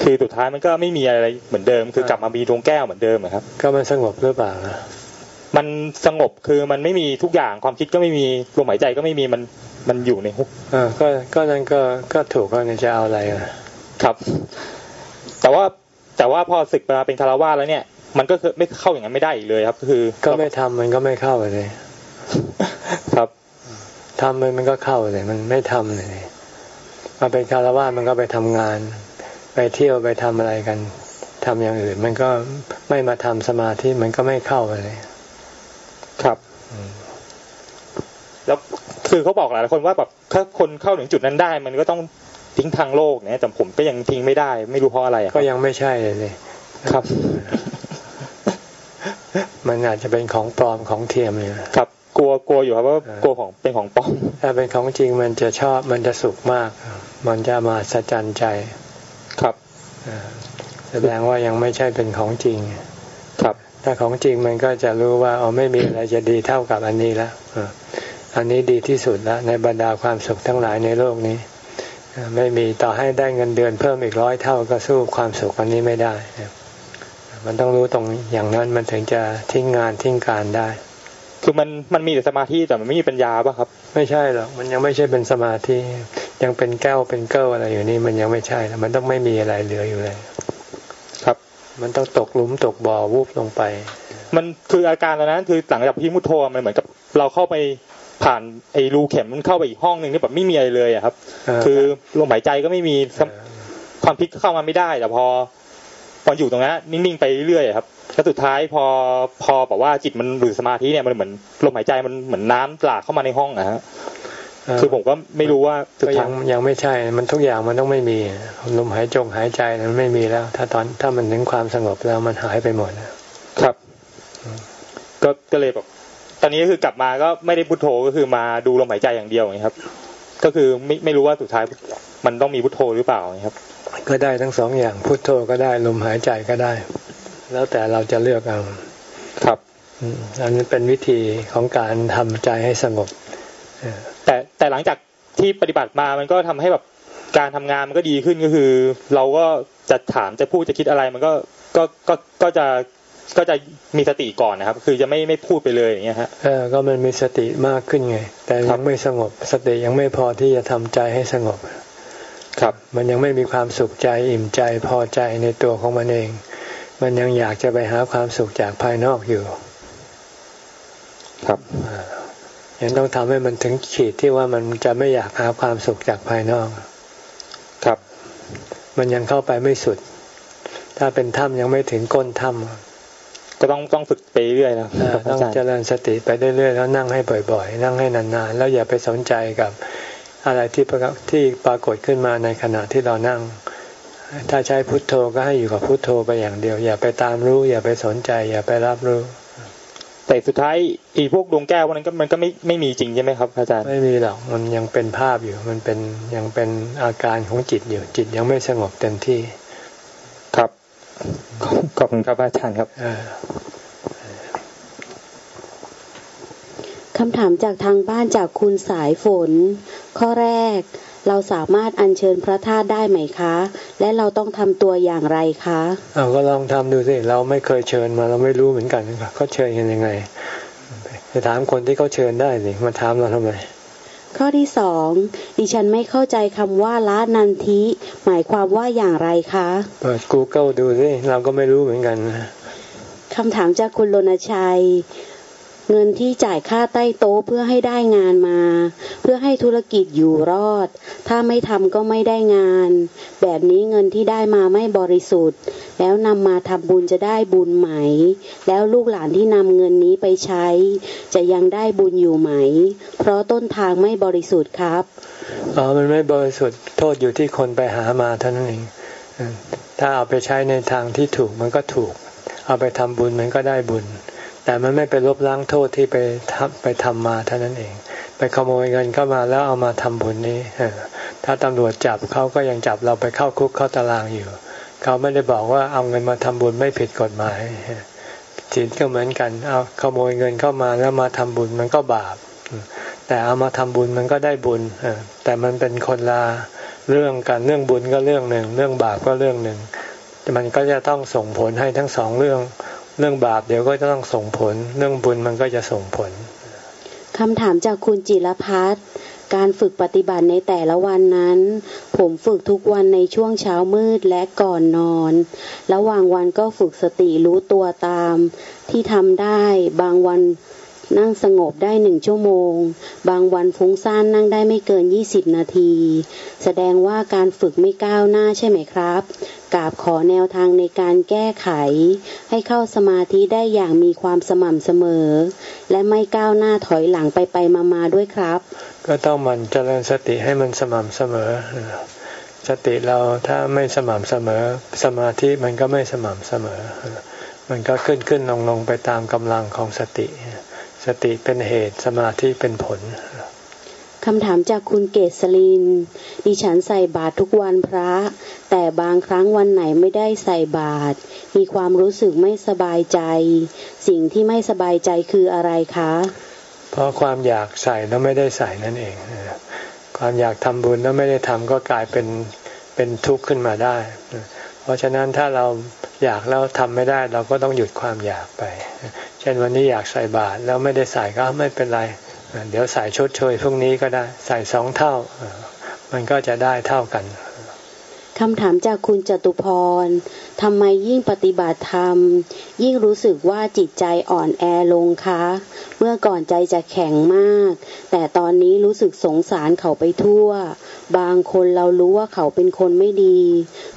คือสุดท้ายมันก็ไม่มีอะไรเหมือนเดิม คือกลับมามีดวงแก้วเหมือนเดิมครับ ก็มันสงบหรือเปล่ามันสงบคือมันไม่มีทุกอย่างความคิดก็ไม่มีลมหายใจก็ไม่มีมัน มันอยู่ในหุบอ่าก็ก็นั่นก็ก็ถูกก็จะเอาอะไรอะครับ แต่ว่าแต่ว่าพอศึกมาเป็นคารวะแล้วเนี่ย มันก็ไม่เข้าอย่างนั้นไม่ได้อีกเลยครับ คือ ก็ไม่ทำมันก็ไม่เข้าเลย ครับทำมันมันก็เข้าเลย มันไม่ทำเลยมาเป็นคารวะมันก็ไปทำงาน ไปเที่ยวไปทำอะไรกันทำอย่างอื่น มันก็ไม่มาทำสมาธิมันก็ไม่เข้าเลย ครับแล้ว คือเขาบอกหลายคนว่าแบบถ้าคนเข้าถึงจุดนั้นได้ มันก็ต้องทิ้งทางโลกเนี่ยแต่ผมก็ยังทิ้งไม่ได้ ไม่รู้เพราะอะไรก็ยังไม่ใช่เลยครับ มันอาจจะเป็นของปลอมของเทียมเลยครับ กลัวกลัวอยู่ครับว่ากลัวของเป็นของปลอมถ้าเป็นของจริงมันจะชอบมันจะสุขมาก มันจะมาสะใจใจครับแสดงว่ายังไม่ใช่เป็นของจริง ครับ ถ้าของจริงมันก็จะรู้ว่าอ๋อไม่มีอะไรจะดีเท่ากับอันนี้แล้ว อันนี้ดีที่สุดแล้วในบรรดาความสุขทั้งหลายในโลกนี้ ไม่มีต่อให้ได้เงินเดือนเพิ่มอีกร้อยเท่าก็สู้ความสุขอันนี้ไม่ได้ มันต้องรู้ตรงอย่างนั้นมันถึงจะทิ้งงานทิ้งการได้ คือมันมันมีแต่สมาธิแต่มันไม่มีปัญญาป่ะครับ ไม่ใช่หรอกมันยังไม่ใช่เป็นสมาธิยังเป็นแก้วเป็นเก้าอะไรอยู่นี่มันยังไม่ใช่มันต้องไม่มีอะไรเหลืออยู่เลยมันต้องตกหลุมตกบ่อวูบลงไป มันคืออาการตอนนั้นคือหลังจากพี่มุทโทมันเหมือนกับเราเข้าไป ผ่านไอ้รูเข็มมันเข้าไปอีกห้องหนึ่งนี่แบบไม่มีอะไรเลยอะครับ คือลมหายใจก็ไม่มีความคิดเข้ามาไม่ได้ แต่พอพออยู่ตรงนั้นนิ่งๆไปเรื่อยๆครับแล้วสุดท้ายพอพอบอกว่าจิตมันหรือสมาธิเนี่ยมันเหมือนลมหายใจมันเหมือนน้ำหลากเข้ามาในห้องอะฮะคือผมก็ไม่รู้ว่าก็ยังยังไม่ใช่ มันทุกอย่างมันต้องไม่มีลมหายจงหายใจมันไม่มีแล้ว ถ้าตอนถ้ามันถึงความสงบแล้วมันหายไปหมดครับ ก็ก็เลยแบบ ตอนนี้ก็คือกลับมาก็ไม่ได้พุทโธก็คือมาดูลมหายใจอย่างเดียวนะครับ ก็คือไม่ไม่รู้ว่าสุดท้ายมันต้องมีพุทโธหรือเปล่าครับ ก็ได้ทั้งสองอย่างพุทโธก็ได้ลมหายใจก็ได้ แล้วแต่เราจะเลือกเอาครับอันนี้เป็นวิธีของการทำใจให้สงบแต่แต่หลังจากที่ปฏิบัติมามันก็ทำให้แบบการทำงานมันก็ดีขึ้นก็คือ เราก็จะถามจะพูดจะคิดอะไรมันก็ก็ก็ก็จะ ก็จะมีสติก่อนนะครับ คือจะไม่ไม่พูดไปเลยอย่างเงี้ยฮะเออก็มันมีสติมากขึ้นไง แต่ยังไม่สงบสติยังไม่พอที่จะทำใจให้สงบ ครับ มันยังไม่มีความสุขใจอิ่มใจพอใจในตัวของมันเอง มันยังอยากจะไปหาความสุขจากภายนอกอยู่ ครับยังต้องทำให้มันถึงขีดที่ว่ามันจะไม่อยากหาความสุขจากภายนอก ครับ มันยังเข้าไปไม่สุด ถ้าเป็นถ้ำยังไม่ถึงก้นถ้ำ ก็ต้องต้องฝึกไปเรื่อยนะต้องเจริญสติไปเรื่อยๆแล้วนั่งให้บ่อยๆ นั่งให้นานๆ แล้วอย่าไปสนใจกับอะไรที่ประที่ปรากฏขึ้นมาในขณะที่เรานั่ง ถ้าใช้พุทโธก็ให้อยู่กับพุทโธไปอย่างเดียว อย่าไปตามรู้ อย่าไปสนใจ อย่าไปรับรู้ แต่สุดท้ายอีพวกดวงแก้วพวกนั้นก็มันก็ไม่ไม่มีจริงใช่ไหมครับอาจารย์ไม่มีหรอกมันยังเป็นภาพอยู่ มันเป็นยังเป็นอาการของจิตอยู่จิตยังไม่สงบเต็มที่ครับ ขอบคุณครับอาจารย์ครับคำถามจากทางบ้านจากคุณสายฝน ข้อแรก เราสามารถอัญเชิญพระธาตุได้ไหมคะ และเราต้องทำตัวอย่างไรคะเอาก็ลองทำดูสิเราไม่เคยเชิญมาเราไม่รู้เหมือนกันเขาเชิญกันยังไงไปถามคนที่เขาเชิญได้สิมาถามเราทำไม ข้อที่สองดิฉันไม่เข้าใจคำว่าละนันทิ หมายความว่าอย่างไรคะ เปิด Google ดูสิเราก็ไม่รู้เหมือนกันคำถามจากคุณโลนชัย เงินที่จ่ายค่าใต้โต๊ะเพื่อให้ได้งานมา เพื่อให้ธุรกิจอยู่รอด ถ้าไม่ทำก็ไม่ได้งาน แบบนี้เงินที่ได้มาไม่บริสุทธิ์ แล้วนำมาทำบุญจะได้บุญไหม แล้วลูกหลานที่นำเงินนี้ไปใช้ จะยังได้บุญอยู่ไหม เพราะต้นทางไม่บริสุทธิ์ครับอ๋อมันไม่บริสุทธิ์โทษอยู่ที่คนไปหามาเท่านั้นเองถ้าเอาไปใช้ในทางที่ถูกมันก็ถูก เอาไปทำบุญมันก็ได้บุญ แต่มันไม่ไปลบล้างโทษที่ไปทำไปทำมาเท่านั้นเอง ไปขโมยเงินเข้ามาแล้วเอามาทำบุญนี้ถ้าตำรวจจับเขาก็ยังจับเราไปเข้าคุกเข้าตารางอยู่ เขาไม่ได้บอกว่าเอาเงินมาทำบุญไม่ผิดกฎหมายศีลก็เหมือนกัน เอาขโมยเงินเข้ามาแล้วมาทำบุญมันก็บาป แต่เอามาทำบุญมันก็ได้บุญแต่มันเป็นคนละเรื่องกันเรื่องบุญก็เรื่องหนึ่ง เรื่องบาปก็เรื่องหนึ่งมันก็จะต้องส่งผลให้ทั้งสองเรื่อง เรื่องบาปเดี๋ยวก็จะต้องส่งผล เรื่องบุญมันก็จะส่งผลคำถามจากคุณจิรพัฒน์การฝึกปฏิบัติในแต่ละวันนั้น ผมฝึกทุกวันในช่วงเช้ามืดและก่อนนอน ระหว่างวันก็ฝึกสติรู้ตัวตาม ที่ทำได้บางวัน นั่งสงบได้หนึ่งชั่วโมง บางวันฟุ้งซ่านนั่งได้ไม่เกินยี่สิบนาที แสดงว่าการฝึกไม่ก้าวหน้าใช่ไหมครับกราบขอแนวทางในการแก้ไข ให้เข้าสมาธิได้อย่างมีความสม่ำเสมอ และไม่ก้าวหน้าถอยหลังไปไปมามาด้วยครับ ก็ต้องมันเจริญสติให้มันสม่ำเสมอ สติเราถ้าไม่สม่ำเสมอ สมาธิมันก็ไม่สม่ำเสมอ มันก็ขึ้นขึ้นลงลงไปตามกำลังของสติ สติเป็นเหตุสมาธิเป็นผลคำถามจากคุณเกษลิน ดิฉันใส่บาตรทุกวันพระ แต่บางครั้งวันไหนไม่ได้ใส่บาตร มีความรู้สึกไม่สบายใจ สิ่งที่ไม่สบายใจคืออะไรคะ เพราะความอยากใส่แล้วไม่ได้ใส่นั่นเอง ความอยากทำบุญแล้วไม่ได้ทำก็กลายเป็นเป็นทุกข์ขึ้นมาได้ เพราะฉะนั้นถ้าเราอยากแล้วทำไม่ได้ เราก็ต้องหยุดความอยากไป เช่นวันนี้อยากใส่บาตรแล้วไม่ได้ใส่ก็ไม่เป็นไร เดี๋ยวใส่ชดเชยพรุ่งนี้ก็ได้ใส่สองเท่า มันก็จะได้เท่ากัน คำถามจากคุณจตุพร ทำไมยิ่งปฏิบัติธรรม ยิ่งรู้สึกว่าจิตใจอ่อนแอลงคะ เมื่อก่อนใจจะแข็งมาก แต่ตอนนี้รู้สึกสงสารเขาไปทั่ว บางคนเรารู้ว่าเขาเป็นคนไม่ดี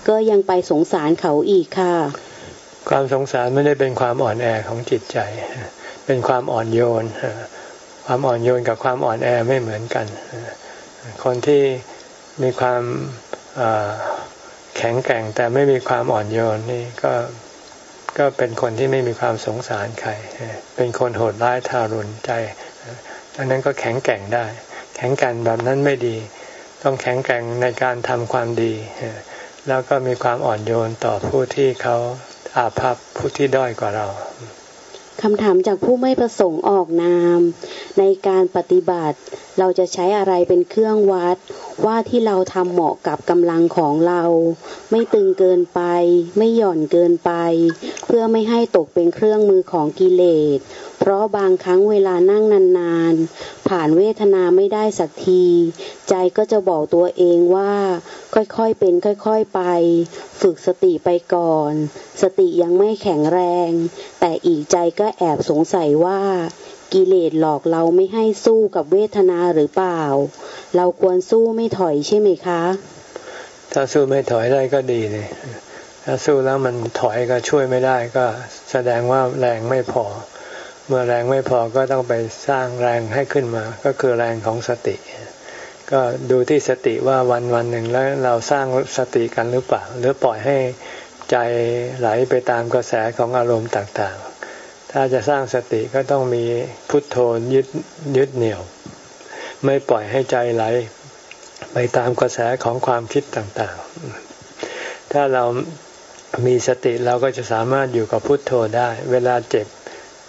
ก็ยังไปสงสารเขาอีกค่ะ ความสงสารไม่ได้เป็นความอ่อนแอของจิตใจ เป็นความอ่อนโยน ความอ่อนโยนกับความอ่อนแอไม่เหมือนกัน คนที่มีความ แข็งแกร่งแต่ไม่มีความอ่อนโยนนี่ก็ก็เป็นคนที่ไม่มีความสงสารใคร เป็นคนโหดร้ายทารุณใจดังนั้นก็แข็งแกร่งได้ แข็งแกร่งแบบนั้นไม่ดี ต้องแข็งแกร่งในการทำความดี แล้วก็มีความอ่อนโยนต่อผู้ที่เขาอาภัพผู้ที่ด้อยกว่าเรา คำถามจากผู้ไม่ประสงค์ออกนาม ในการปฏิบัติ เราจะใช้อะไรเป็นเครื่องวัด ว่าที่เราทำเหมาะกับกำลังของเรา ไม่ตึงเกินไป ไม่หย่อนเกินไป เพื่อไม่ให้ตกเป็นเครื่องมือของกิเลส เพราะบางครั้งเวลานั่งนานๆ ผ่านเวทนาไม่ได้สักที ใจก็จะบอกตัวเองว่า ค่อยๆเป็นค่อยๆไป ฝึกสติไปก่อน สติยังไม่แข็งแรง แต่อีกใจก็แอบสงสัยว่ากิเลสหลอกเราไม่ให้สู้กับเวทนาหรือเปล่า เราควรสู้ไม่ถอยใช่ไหมคะ ถ้าสู้ไม่ถอยได้ก็ดีเลยถ้าสู้แล้วมันถอยก็ช่วยไม่ได้ก็แสดงว่าแรงไม่พอ เมื่อแรงไม่พอก็ต้องไปสร้างแรงให้ขึ้นมา ก็คือแรงของสติ ก็ดูที่สติว่าวันวันหนึ่งแล้วเราสร้างสติกันหรือเปล่า หรือปล่อยให้ใจไหลไปตามกระแสของอารมณ์ต่างๆ ถ้าจะสร้างสติก็ต้องมีพุทโธยึดยึดเหนี่ยว ไม่ปล่อยให้ใจไหลไปตามกระแสของความคิดต่างๆ ถ้าเรามีสติเราก็จะสามารถอยู่กับพุทโธได้ เวลาเจ็บ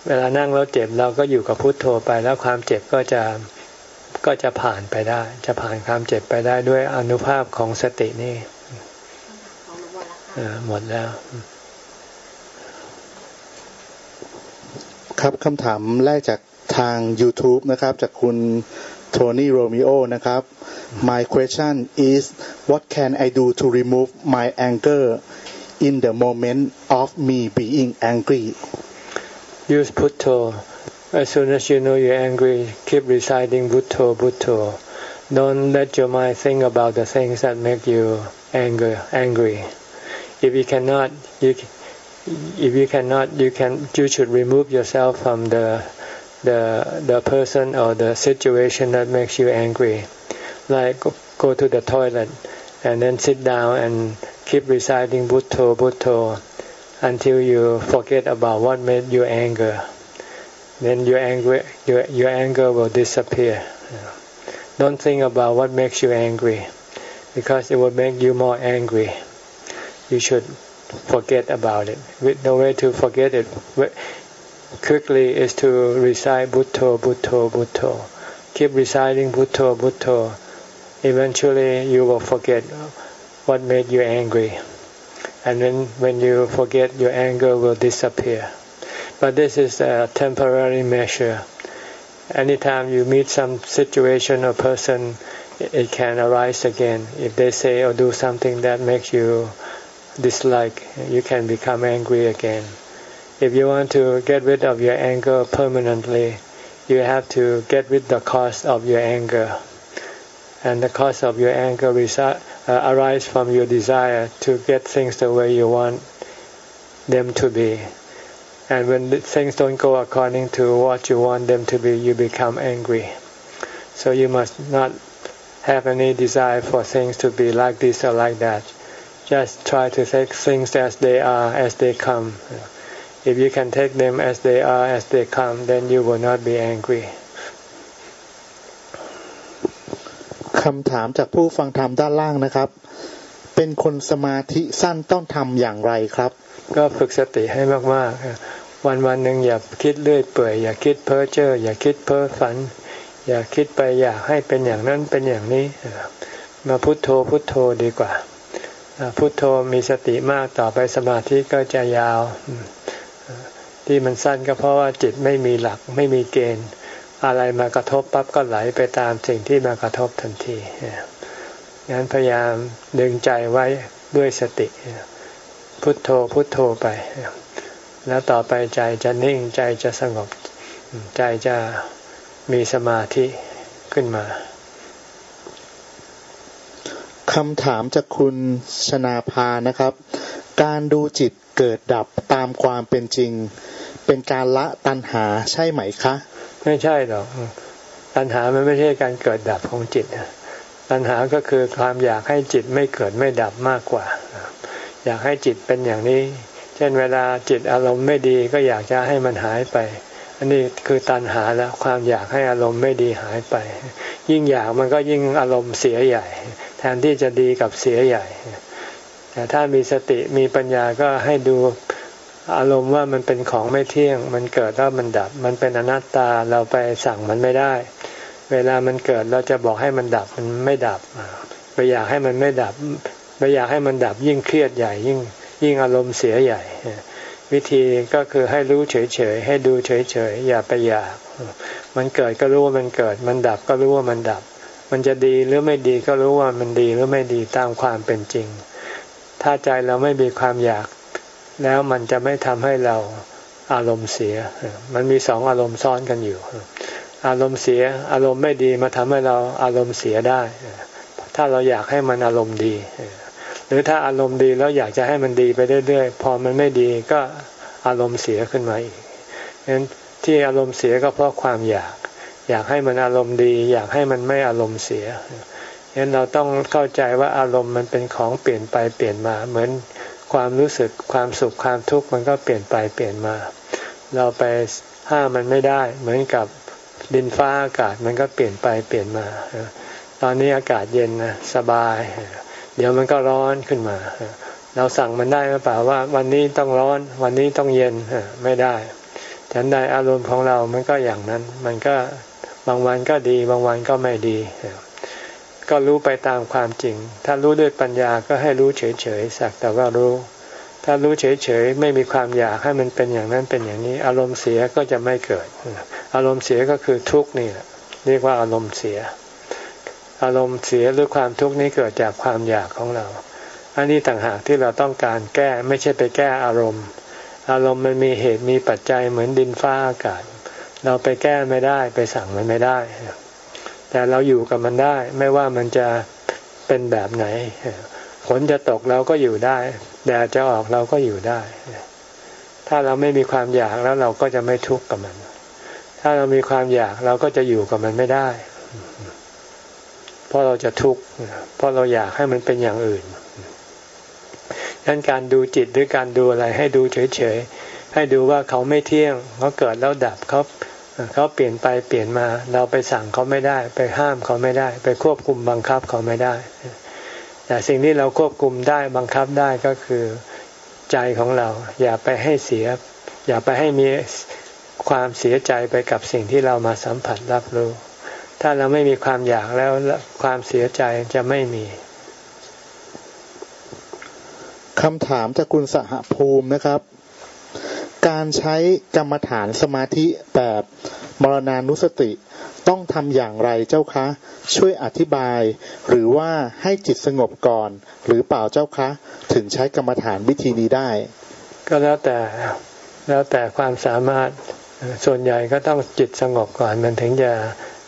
เวลานั่งแล้วเจ็บเราก็อยู่กับพุทโธไป แล้วความเจ็บก็จะก็จะผ่านไปได้ จะผ่านความเจ็บไปได้ด้วยอนุภาพของสตินี่หมดแล้ว ครับคำถามแรกจากทาง YouTube นะครับ จากคุณโทนี่โรมิโอนะครับ My question is what can I do to remove my anger in the moment of me being angry use Bhutto. As soon as you know you're angry, keep reciting Bhutto, Bhutto. Don't let your mind think about the things that make you anger, angry. If you cannot, you if you cannot, you can you should remove yourself from the the the person or the situation that makes you angry. Like go to the toilet and then sit down and keep reciting Bhutto, Bhutto until you forget about what made you anger. Then your anger, your, your anger will disappear. Don't think about what makes you angry because it will make you more angry. You should forget about it. The way to forget it quickly is to recite Bhutto, Bhutto, Bhutto. Keep reciting Bhutto, Bhutto. Eventually you will forget what made you angry. And then when you forget, your anger will disappear. But this is a temporary measure. Anytime you meet some situation or person, it can arise again. If they say or do something that makes you dislike, you can become angry again. If you want to get rid of your anger permanently, you have to get rid of the cause of your anger. And the cause of your anger resi- Uh, arise from your desire to get things the way you want them to be. And when things don't go according to what you want them to be, you become angry. So you must not have any desire for things to be like this or like that. Just try to take things as they are, as they come. If you can take them as they are, as they come, then you will not be angry. คำถามจากผู้ฟังธรรมด้านล่างนะครับ เป็นคนสมาธิสั้นต้องทำอย่างไรครับ ก็ฝึกสติให้มากๆ วันวันหนึ่งอย่าคิดเลื่อยเปื่อยอย่าคิดเพ้อเจ้ออย่าคิดเพ้อฝัน อย่าคิดไปอยากให้เป็นอย่างนั้นเป็นอย่างนี้ มาพุโทโธพุโทโธดีกว่าพุโทโธมีสติมากต่อไปสมาธิก็จะยาว ที่มันสั้นก็เพราะว่าจิตไม่มีหลักไม่มีเกณฑ์ อะไรมากระทบปั๊บก็ไหลไปตามสิ่งที่มากระทบทันทีงั้นพยายามดึงใจไว้ด้วยสติ พุทโธพุทโธไป แล้วต่อไปใจจะนิ่งใจจะสงบ ใจจะมีสมาธิขึ้นมาคำถามจากคุณชนาภานะครับ การดูจิตเกิดดับตามความเป็นจริง เป็นการละตัณหาใช่ไหมคะ ไม่ใช่หรอกตัณหามันไม่ใช่การเกิดดับของจิตตัณหาก็คือความอยากให้จิตไม่เกิดไม่ดับมากกว่า อยากให้จิตเป็นอย่างนี้ เช่นเวลาจิตอารมณ์ไม่ดีก็อยากจะให้มันหายไป อันนี้คือตัณหาแล้วความอยากให้อารมณ์ไม่ดีหายไป ยิ่งอยากมันก็ยิ่งอารมณ์เสียใหญ่ แทนที่จะดีกับเสียใหญ่แต่ถ้ามีสติมีปัญญาก็ให้ดู อารมณ์ว่ามันเป็นของไม่เที่ยง มันเกิดแล้วมันดับ มันเป็นอนัตตาเราไปสั่งมันไม่ได้ เวลามันเกิดเราจะบอกให้มันดับมันไม่ดับไปอยากให้มันไม่ดับไปอยากให้มันดับยิ่งเครียดใหญ่ยิ่งยิ่งอารมณ์เสียใหญ่วิธีก็คือให้รู้เฉยๆให้ดูเฉยๆอย่าไปอยาก มันเกิดก็รู้ว่ามันเกิด มันดับก็รู้ว่ามันดับ มันจะดีหรือไม่ดีก็รู้ว่ามันดีหรือไม่ดีตามความเป็นจริง ถ้าใจเราไม่มีความอยาก แล้วมันจะไม่ทำให้เราอารมณ์เสีย มันมีสองอารมณ์ซ้อนกันอยู่ อารมณ์เสีย อารมณ์ไม่ดีมาทำให้เราอารมณ์เสียได้ ถ้าเราอยากให้มันอารมณ์ดี หรือถ้าอารมณ์ดีแล้วอยากจะให้มันดีไปเรื่อยๆ พอมันไม่ดีก็อารมณ์เสียขึ้นมาอีกฉะนั้นที่อารมณ์เสียก็เพราะความอยาก อยากให้มันอารมณ์ดี อยากให้มันไม่อารมณ์เสียฉะนั้นเราต้องเข้าใจว่าอารมณ์มันเป็นของเปลี่ยนไปเปลี่ยนมาเหมือน ความรู้สึกความสุขความทุกข์มันก็เปลี่ยนไปเปลี่ยนมา เราไปห้ามมันไม่ได้ เหมือนกับดินฟ้าอากาศมันก็เปลี่ยนไปเปลี่ยนมา ตอนนี้อากาศเย็นนะสบาย เดี๋ยวมันก็ร้อนขึ้นมา เราสั่งมันได้หรือเปล่าว่า วันนี้ต้องร้อนวันนี้ต้องเย็นไม่ได้ฉันใดอารมณ์ของเรามันก็อย่างนั้น มันก็บางวันก็ดีบางวันก็ไม่ดี ก็รู้ไปตามความจริง ถ้ารู้ด้วยปัญญาก็ให้รู้เฉยๆสักแต่ว่ารู้ ถ้ารู้เฉยๆไม่มีความอยากให้มันเป็นอย่างนั้นเป็นอย่างนี้ อารมณ์เสียก็จะไม่เกิด อารมณ์เสียก็คือทุกข์นี่แหละเรียกว่าอารมณ์เสีย อารมณ์เสียหรือความทุกข์นี้เกิดจากความอยากของเรา อันนี้ต่างหากที่เราต้องการแก้ไม่ใช่ไปแก้อารมณ์ อารมณ์มันมีเหตุมีปัจจัยเหมือนดินฟ้าอากาศ เราไปแก้ไม่ได้ไปสั่งมันไม่ได้ แต่เราอยู่กับมันได้ ไม่ว่ามันจะเป็นแบบไหนฝนจะตกเราก็อยู่ได้แดดจะออกเราก็อยู่ได้ ถ้าเราไม่มีความอยากแล้วเราก็จะไม่ทุกข์กับมัน ถ้าเรามีความอยากเราก็จะอยู่กับมันไม่ได้ เพราะเราจะทุกข์เพราะเราอยากให้มันเป็นอย่างอื่นดังนั้นการดูจิตหรือการดูอะไรให้ดูเฉยๆให้ดูว่าเขาไม่เที่ยงเขาเกิดแล้วดับเขา เขาเปลี่ยนไปเปลี่ยนมา เราไปสั่งเขาไม่ได้ ไปห้ามเขาไม่ได้ ไปควบคุมบังคับเขาไม่ได้ แต่สิ่งที่เราควบคุมได้บังคับได้ก็คือใจของเรา อย่าไปให้เสีย อย่าไปให้มีความเสียใจไปกับสิ่งที่เรามาสัมผัสรับรู้ ถ้าเราไม่มีความอยากแล้วความเสียใจจะไม่มีคำถามจากคุณสหภูมินะครับ การใช้กรรมฐานสมาธิแบบมรณานุสติต้องทำอย่างไรเจ้าคะ ช่วยอธิบาย หรือว่าให้จิตสงบก่อน หรือเปล่าเจ้าคะ ถึงใช้กรรมฐานวิธีนี้ได้ ก็แล้วแต่แล้วแต่ความสามารถส่วนใหญ่ก็ต้องจิตสงบก่อนมันถึงจะ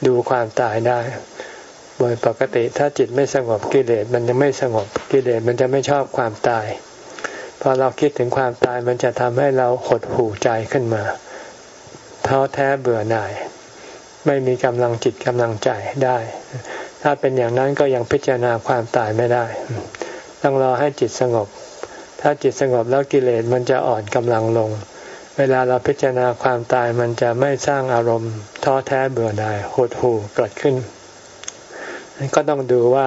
ดูความตายได้ โดยปกติถ้าจิตไม่สงบกิเลสมันจะไม่สงบกิเลสมันจะไม่ชอบความตาย พอเราคิดถึงความตายมันจะทำให้เราหดหู่ใจขึ้นมาท้อแท้เบื่อหน่าย ไม่มีกำลังจิตกำลังใจได้ ถ้าเป็นอย่างนั้นก็ยังพิจารณาความตายไม่ได้ ต้องรอให้จิตสงบ ถ้าจิตสงบแล้วกิเลสมันจะอ่อนกำลังลง เวลาเราพิจารณาความตายมันจะไม่สร้างอารมณ์ท้อแท้เบื่อหน่ายหดหู่เกิดขึ้น ก็ต้องดูว่า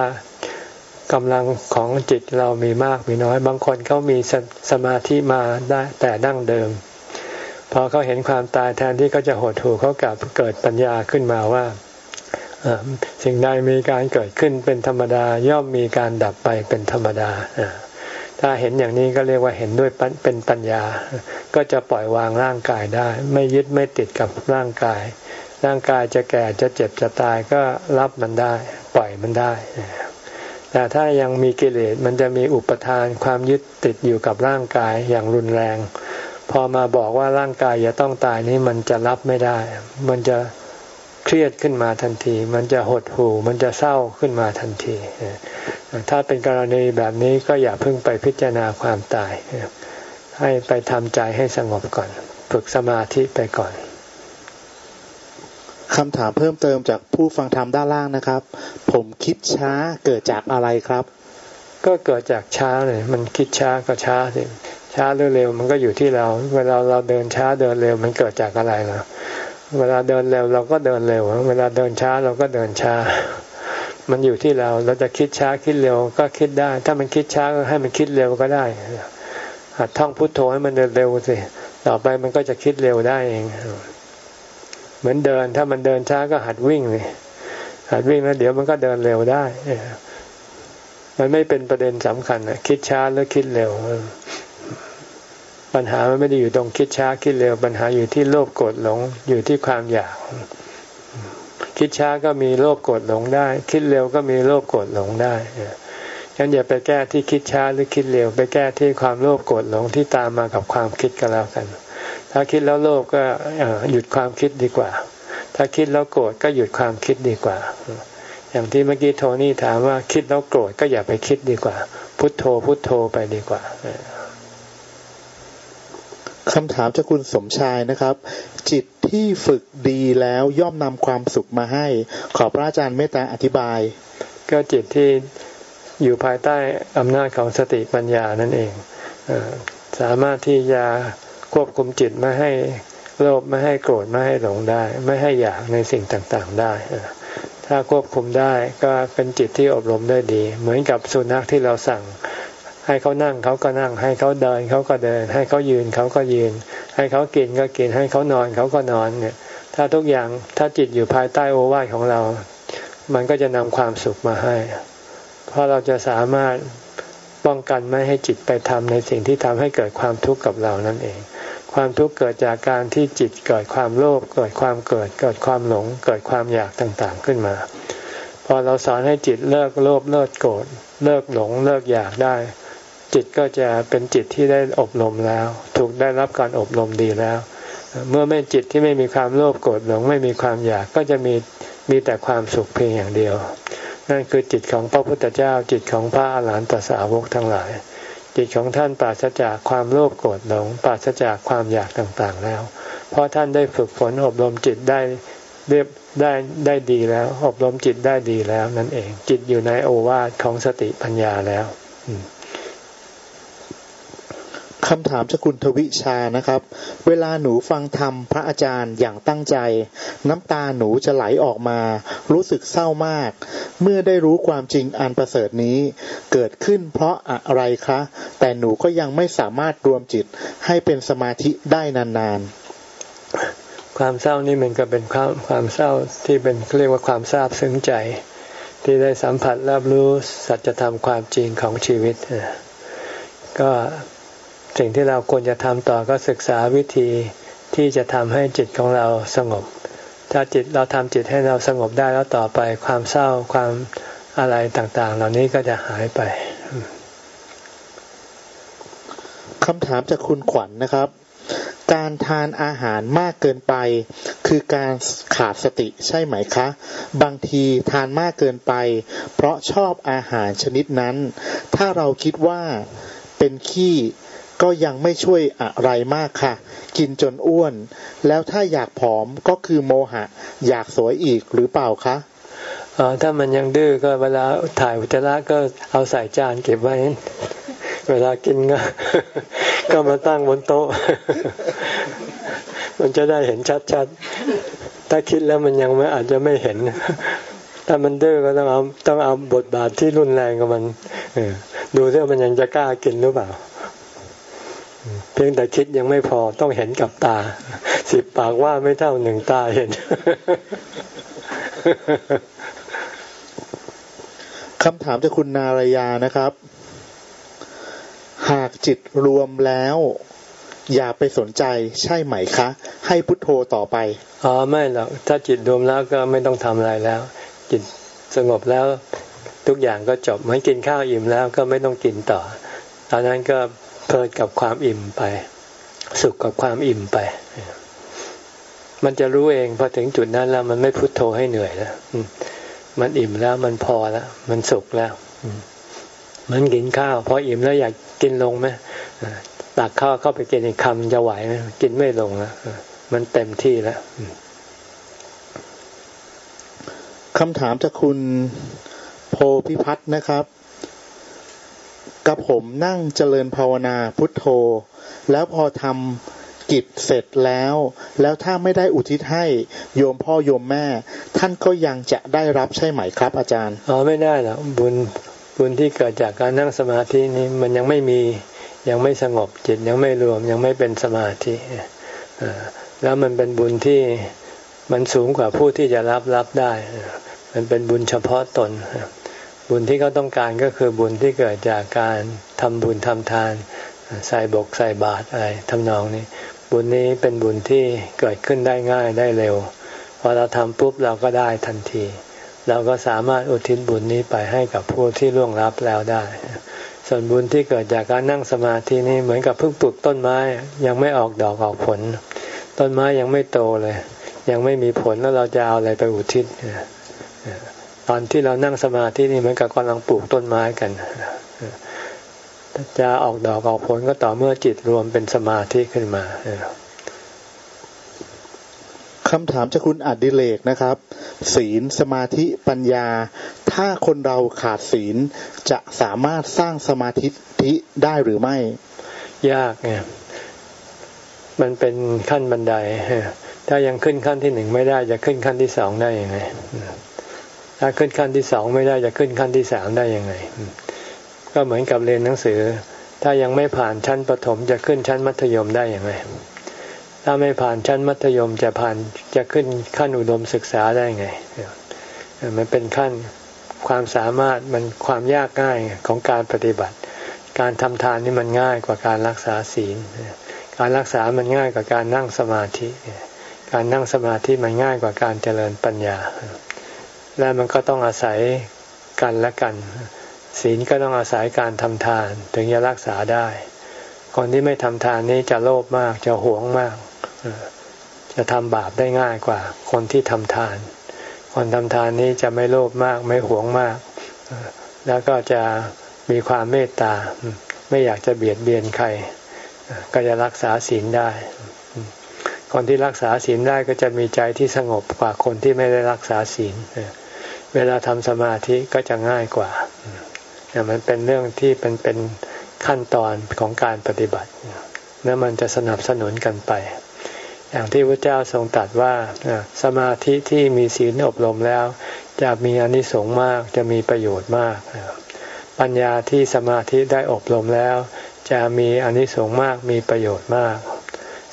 กำลังของจิตเรามีมากมีน้อย บางคนเขามีสสมาธิมาได้แต่ดั้งเดิม พอเขาเห็นความตายแทนที่เขาจะหดหู่เขากลับเกิดปัญญาขึ้นมาว่าสิ่งใดมีการเกิดขึ้นเป็นธรรมดาย่อมมีการดับไปเป็นธรรมดาถ้าเห็นอย่างนี้ก็เรียกว่าเห็นด้วยเป็นปัญญา ก็จะปล่อยวางร่างกายได้ ไม่ยึดไม่ติดกับร่างกาย ร่างกายจะแก่จะเจ็บจะตายก็รับมันได้ ปล่อยมันได้ แต่ถ้ายังมีกิเลสมันจะมีอุปทานความยึดติดอยู่กับร่างกายอย่างรุนแรง พอมาบอกว่าร่างกายอย่าต้องตายนี่มันจะรับไม่ได้ มันจะเครียดขึ้นมาทันที มันจะหดหู่ มันจะเศร้าขึ้นมาทันที ถ้าเป็นกรณีแบบนี้ก็อย่าเพิ่งไปพิจารณาความตาย ให้ไปทำใจให้สงบก่อน ฝึกสมาธิไปก่อน คำถามเพิ่มเติมจากผู้ฟังธรรมด้านล่างนะครับ ผมคิดช้าเกิดจากอะไรครับ ก็เกิดจากช้าเลย มันคิดช้าก็ช้าสิช้าหรือเร็วมันก็อยู่ที่เรา เวลาเราเดินช้าเดินเร็วมันเกิดจากอะไรล่ะเวลาเดินเร็วเราก็เดินเร็ว เวลาเดินช้าเราก็เดินช้า มันอยู่ที่เรา เราจะคิดช้าคิดเร็วก็คิดได้ ถ้ามันคิดช้าก็ให้มันคิดเร็วก็ได้หัดท่องพุทโธให้มันเดินเร็วสิ ต่อไปมันก็จะคิดเร็วได้เอง เหมือนเดิน ถ้ามันเดินช้าก็หัดวิ่งเลยหัดวิ่งแล้วเดี๋ยวมันก็เดินเร็วได้มันไม่เป็นประเด็นสำคัญนะคิดช้าหรือคิดเร็ว ปัญหามันไม่ได้อยู่ตรงคิดช้าคิดเร็ว ปัญหาอยู่ที่โลภโกรธหลงอยู่ที่ความอยาก คิดช้าก็มีโลภโกรธหลงได้ คิดเร็วก็มีโลภโกรธหลงได้งั้นอย่าไปแก้ที่คิดช้าหรือคิดเร็ว ไปแก้ที่ความโลภโกรธหลงที่ตามมากับความคิดก็แล้วกัน ถ้าคิดแล้วโลภก็หยุดความคิดดีกว่า ถ้าคิดแล้วโกรธก็หยุดความคิดดีกว่า อย่างที่เมื่อกี้โทนี่ถามว่าคิดแล้วโกรธก็อย่าไปคิดดีกว่า พุทโธพุทโธไปดีกว่าคำถามจากคุณสมชายนะครับ จิตที่ฝึกดีแล้วย่อมนำความสุขมาให้ ขอพระอาจารย์เมตตาอธิบาย ก็จิตที่อยู่ภายใต้อำนาจของสติปัญญานั่นเองสามารถที่จะ ควบคุมจิตไม่ให้โลภไม่ให้โกรธไม่ให้หลงได้ ไม่ให้อยากในสิ่งต่างๆได้ ถ้าควบคุมได้ก็เป็นจิตที่อบรมได้ดี เหมือนกับสุนัขที่เราสั่ง ให้เขานั่งเขาก็นั่ง ให้เขาเดินเขาก็เดิน ให้เขายืนเขาก็ยืน ให้เขากินก็กิน ให้เขานอนเขาก็นอนเนี่ยถ้าทุกอย่างถ้าจิตอยู่ภายใต้โอวาทของเรา มันก็จะนำความสุขมาให้ เพราะเราจะสามารถป้องกันไม่ให้จิตไปทำในสิ่งที่ทำให้เกิดความทุกข์กับเรานั่นเอง ความทุกข์เกิดจากการที่จิตเกิดความโลภเกิดความเกิด เกิดความหลง เกิดความอยากต่างๆขึ้นมา พอเราสอนให้จิตเลิกโลภเลิกโกรธเลิกหลงเลิกอยากได้ จิตก็จะเป็นจิตที่ได้อบรมแล้ว ถูกได้รับการอบรมดีแล้ว เมื่อไม่จิตที่ไม่มีความโลภโกรธหลงไม่มีความอยากก็จะมีมีแต่ความสุขเพียงอย่างเดียว นั่นคือจิตของพระพุทธเจ้าจิตของพระอาหารหันตสาวกทั้งหลาย จิตของท่านปราศจากความโลภโกรธหลงปราศจากความอยากต่างๆแล้ว เพราะท่านได้ฝึกฝนอบรมจิตได้เรียบได้ได้ดีแล้ว อบรมจิตได้ดีแล้วนั่นเอง จิตอยู่ในโอวาทของสติปัญญาแล้วค คำถามจากคุณทวิชานะครับ เวลาหนูฟังธรรมพระอาจารย์อย่างตั้งใจ น้ำตาหนูจะไหลออกมา รู้สึกเศร้ามาก เมื่อได้รู้ความจริงอันประเสริฐนี้ เกิดขึ้นเพราะอะไรคะ แต่หนูก็ยังไม่สามารถรวมจิตให้เป็นสมาธิได้นานๆ ความเศร้านี่มันก็เป็นความความเศร้าที่เป็นเรียกว่าความทราบซึ้งใจ ที่ได้สัมผัสรับรู้สัจธรรมความจริงของชีวิตก็ สิ่งที่เราควรจะทำต่อก็ศึกษาวิธีที่จะทำให้จิตของเราสงบ ถ้าจิตเราทำจิตให้เราสงบได้แล้วต่อไปความเศร้าความอะไรต่างๆ เหล่านี้ก็จะหายไปคำถามจากคุณขวัญนนะครับ การทานอาหารมากเกินไป คือการขาดสติใช่ไหมคะ บางทีทานมากเกินไป เพราะชอบอาหารชนิดนั้น ถ้าเราคิดว่าเป็นขี้ ก็ยังไม่ช่วยอะไรมากค่ะ กินจนอ้วน แล้วถ้าอยากผอมก็คือโมหะ อยากสวยอีกหรือเปล่าคะออถ้ามันยังดื้อก็เวลาถ่ายอุจจาระก็เอาใส่จานเก็บไว้ เวลากินก็ก็มาตั้งบนโต๊ะ มันจะได้เห็นชัดๆ ถ้าคิดแล้วมันยังไม่อาจจะไม่เห็น ถ้ามันดื้อก็ต้องเอาต้องเอาบทบาทที่รุนแรงกับมันดูซิว่ามันยังจะกล้ากินหรือเปล่า เพียงแต่คิดยังไม่พอต้องเห็นกับตา สิบปากว่าไม่เท่าหนึ่งตาเห็นคำถามจากคุณนารยานะครับ หากจิตรวมแล้ว อย่าไปสนใจใช่ไหมคะ ให้พุทโธต่อไปอ๋อไม่หรอกถ้าจิตรวมแล้วก็ไม่ต้องทำอะไรแล้ว จิตสงบแล้ว ทุกอย่างก็จบเหมือนกินข้าวอิ่มแล้วก็ไม่ต้องกินต่อตอนนั้นก็ เพลิดกับความอิ่มไป สุขกับความอิ่มไป มันจะรู้เองพอถึงจุดนั้นแล้วมันไม่พุโทโธให้เหนื่อยแล้วมันอิ่มแล้วมันพอแล้วมันสุขแล้วมันกินข้าวพออิ่มแล้วอยากกินลงไหมตักข้าวเข้าไปกินอีกคำจะไหวไหมกินไม่ลงแล้วมันเต็มที่แล้วคำถามจากคุณโพพิพัฒน์นะครับ กับผมนั่งเจริญภาวนาพุทโธ แล้วพอทำกิจเสร็จแล้ว แล้วถ้าไม่ได้อุทิศให้โยมพ่อโยมแม่ ท่านก็ยังจะได้รับใช่ไหมครับอาจารย์อ๋อไม่ได้หรอกบุญบุญที่เกิดจากการนั่งสมาธินี้มันยังไม่มียังไม่สงบจิตยังไม่รวมยังไม่เป็นสมาธิแล้วมันเป็นบุญที่มันสูงกว่าผู้ที่จะรับรับได้ มันเป็นบุญเฉพาะตน บุญที่เขาต้องการก็คือบุญที่เกิดจากการทำบุญทำทาน ใส่บกใส่บาตรอะไรทำนองนี้ บุญนี้เป็นบุญที่เกิดขึ้นได้ง่ายได้เร็วพอเราทำปุ๊บเราก็ได้ทันที เราก็สามารถอุทิศบุญนี้ไปให้กับผู้ที่ล่วงลับแล้วได้ ส่วนบุญที่เกิดจากการนั่งสมาธินี้เหมือนกับเพิ่งปลูกต้นไม้ยังไม่ออกดอกออกผล ต้นไม้ยังไม่โตเลย ยังไม่มีผลแล้วเราจะเอาอะไรไปอุทิศ ตอนที่เรานั่งสมาธินี่เหมือนกับกำลังปลูกต้นไม้กันจะออกดอกออกผลก็ต่อเมื่อจิตรวมเป็นสมาธิขึ้นมาคำถามจากคุณอดิเลกนะครับ ศีลสมาธิปัญญา ถ้าคนเราขาดศีลจะสามารถสร้างสมาธิได้หรือไม่ ยากไงมันเป็นขั้นบันไดถ้ายังขึ้นขั้นที่หนึ่งไม่ได้จะขึ้นขั้นที่สองได้ยังไง ถ้าขึ้นขั้นที่สองไม่ได้จะขึ้นขั้นที่สามได้ยังไง ก็เหมือนกับเรียนหนังสือ ถ้ายังไม่ผ่านชั้นประถมจะขึ้นชั้นมัธยมได้ย่างไรถ้าไม่ผ่านชั้นมัธยมจะผ่านจะขึ้นขั้นอุดมศึกษาได้ไง มันเป็นขั้นความสามารถมันความยากง่ายของการปฏิบัติ การทำทานนี่มันง่ายกว่าการรักษาศีล การรักษามันง่ายกว่าการนั่งสมาธิ การนั่งสมาธิมันง่ายกว่าการเจริญปัญญา และมันก็ต้องอาศัยกันและกัน ศีลก็ต้องอาศัยการทำทานถึงจะรักษาได้ คนที่ไม่ทำทานนี้จะโลภมากจะหวงมาก จะทำบาปได้ง่ายกว่า คนที่ทำทาน คนทำทานนี้จะไม่โลภมาก ไม่หวงมาก แล้วก็จะมีความเมตตา ไม่อยากจะเบียดเบียนใคร ก็จะรักษาศีลได้ คนที่รักษาศีลได้ก็จะมีใจที่สงบกว่าคนที่ไม่ได้รักษาศีลเเวลาทำสมาธิก็จะง่ายกว่าเนี่ยมันเป็นเรื่องที่เป็นเป็นขั้นตอนของการปฏิบัติ แล้วมันจะสนับสนุนกันไป อย่างที่พระเจ้าทรงตรัสว่าสมาธิที่มีศีลอบรมแล้ว จะมีอนิสงส์มากจะมีประโยชน์มาก ปัญญาที่สมาธิได้อบรมแล้ว จะมีอนิสงส์มากมีประโยชน์มาก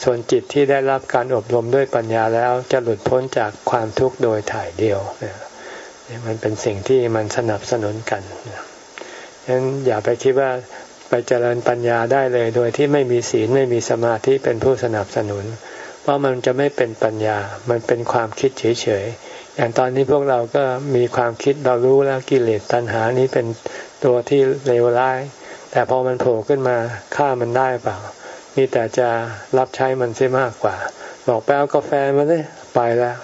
ส่วนจิตที่ได้รับการอบรมด้วยปัญญาแล้วจะหลุดพ้นจากความทุกข์โดยถ่ายเดียว มันเป็นสิ่งที่มันสนับสนุนกันฉะนั้นอย่าไปคิดว่าไปเจริญปัญญาได้เลย โดยที่ไม่มีศีลไม่มีสมาธิเป็นผู้สนับสนุน เพราะมันจะไม่เป็นปัญญา มันเป็นความคิดเฉยๆ อย่างตอนนี้พวกเราก็มีความคิดเรารู้แล้วกิเลสตัณหานี้เป็นตัวที่เลวร้าย แต่พอมันโผล่ขึ้นมาฆ่ามันได้เปล่า มีแต่จะรับใช้มันเสียมากกว่า บอกไปเอากาแฟมาสิ ไปแล้ว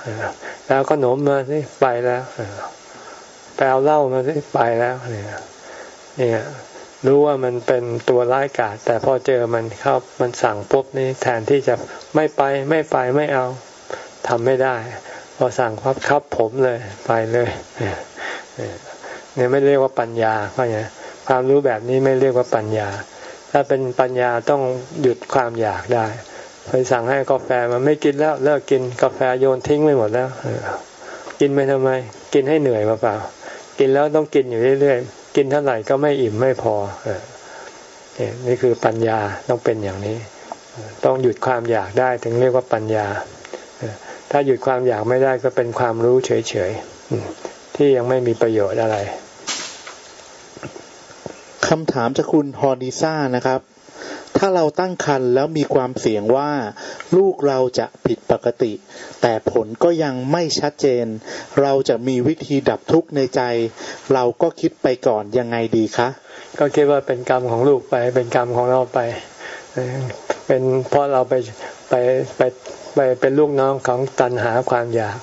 แล้วขนมมาสิไปแล้วไปเอาเหล้ามาสิไปแล้วเนี่ยเนี่ยรู้ว่ามันเป็นตัวร้ายกาจแต่พอเจอมันเข้ามันสั่งปุ๊บนี่แทนที่จะไม่ไปไม่ไปไม่เอาทำไม่ได้ พอสั่งพับครับผมเลยไปเลยเนี่ยไม่เรียกว่าปัญญาเพราะไงความรู้แบบนี้ไม่เรียกว่าปัญญา ถ้าเป็นปัญญาต้องหยุดความอยากได้ ไปสั่งให้กาแฟมันไม่กินแล้วเลิกกินกาแฟโยนทิ้งไปหมดแล้วกินไปทำไม กินให้เหนื่อยมาเปล่ากินแล้วต้องกินอยู่เรื่อยๆ กินเท่าไหร่ก็ไม่อิ่มไม่พอนี่คือปัญญาต้องเป็นอย่างนี้ ต้องหยุดความอยากได้ถึงเรียกว่าปัญญา ถ้าหยุดความอยากไม่ได้ก็เป็นความรู้เฉยๆ ที่ยังไม่มีประโยชน์อะไรคำถามจากคุณฮอนิซ่านะครับ ถ้าเราตั้งครรภ์แล้วมีความเสี่ยงว่า ลูกเราจะผิดปกติ แต่ผลก็ยังไม่ชัดเจน เราจะมีวิธีดับทุกข์ในใจ เราก็คิดไปก่อนยังไงดีคะ ก็คิดว่าเป็นกรรมของลูกไปเป็นกรรมของเราไป เป็นเพราะเราไปไปไปไปเป็นลูกน้องของตันหาความอยาก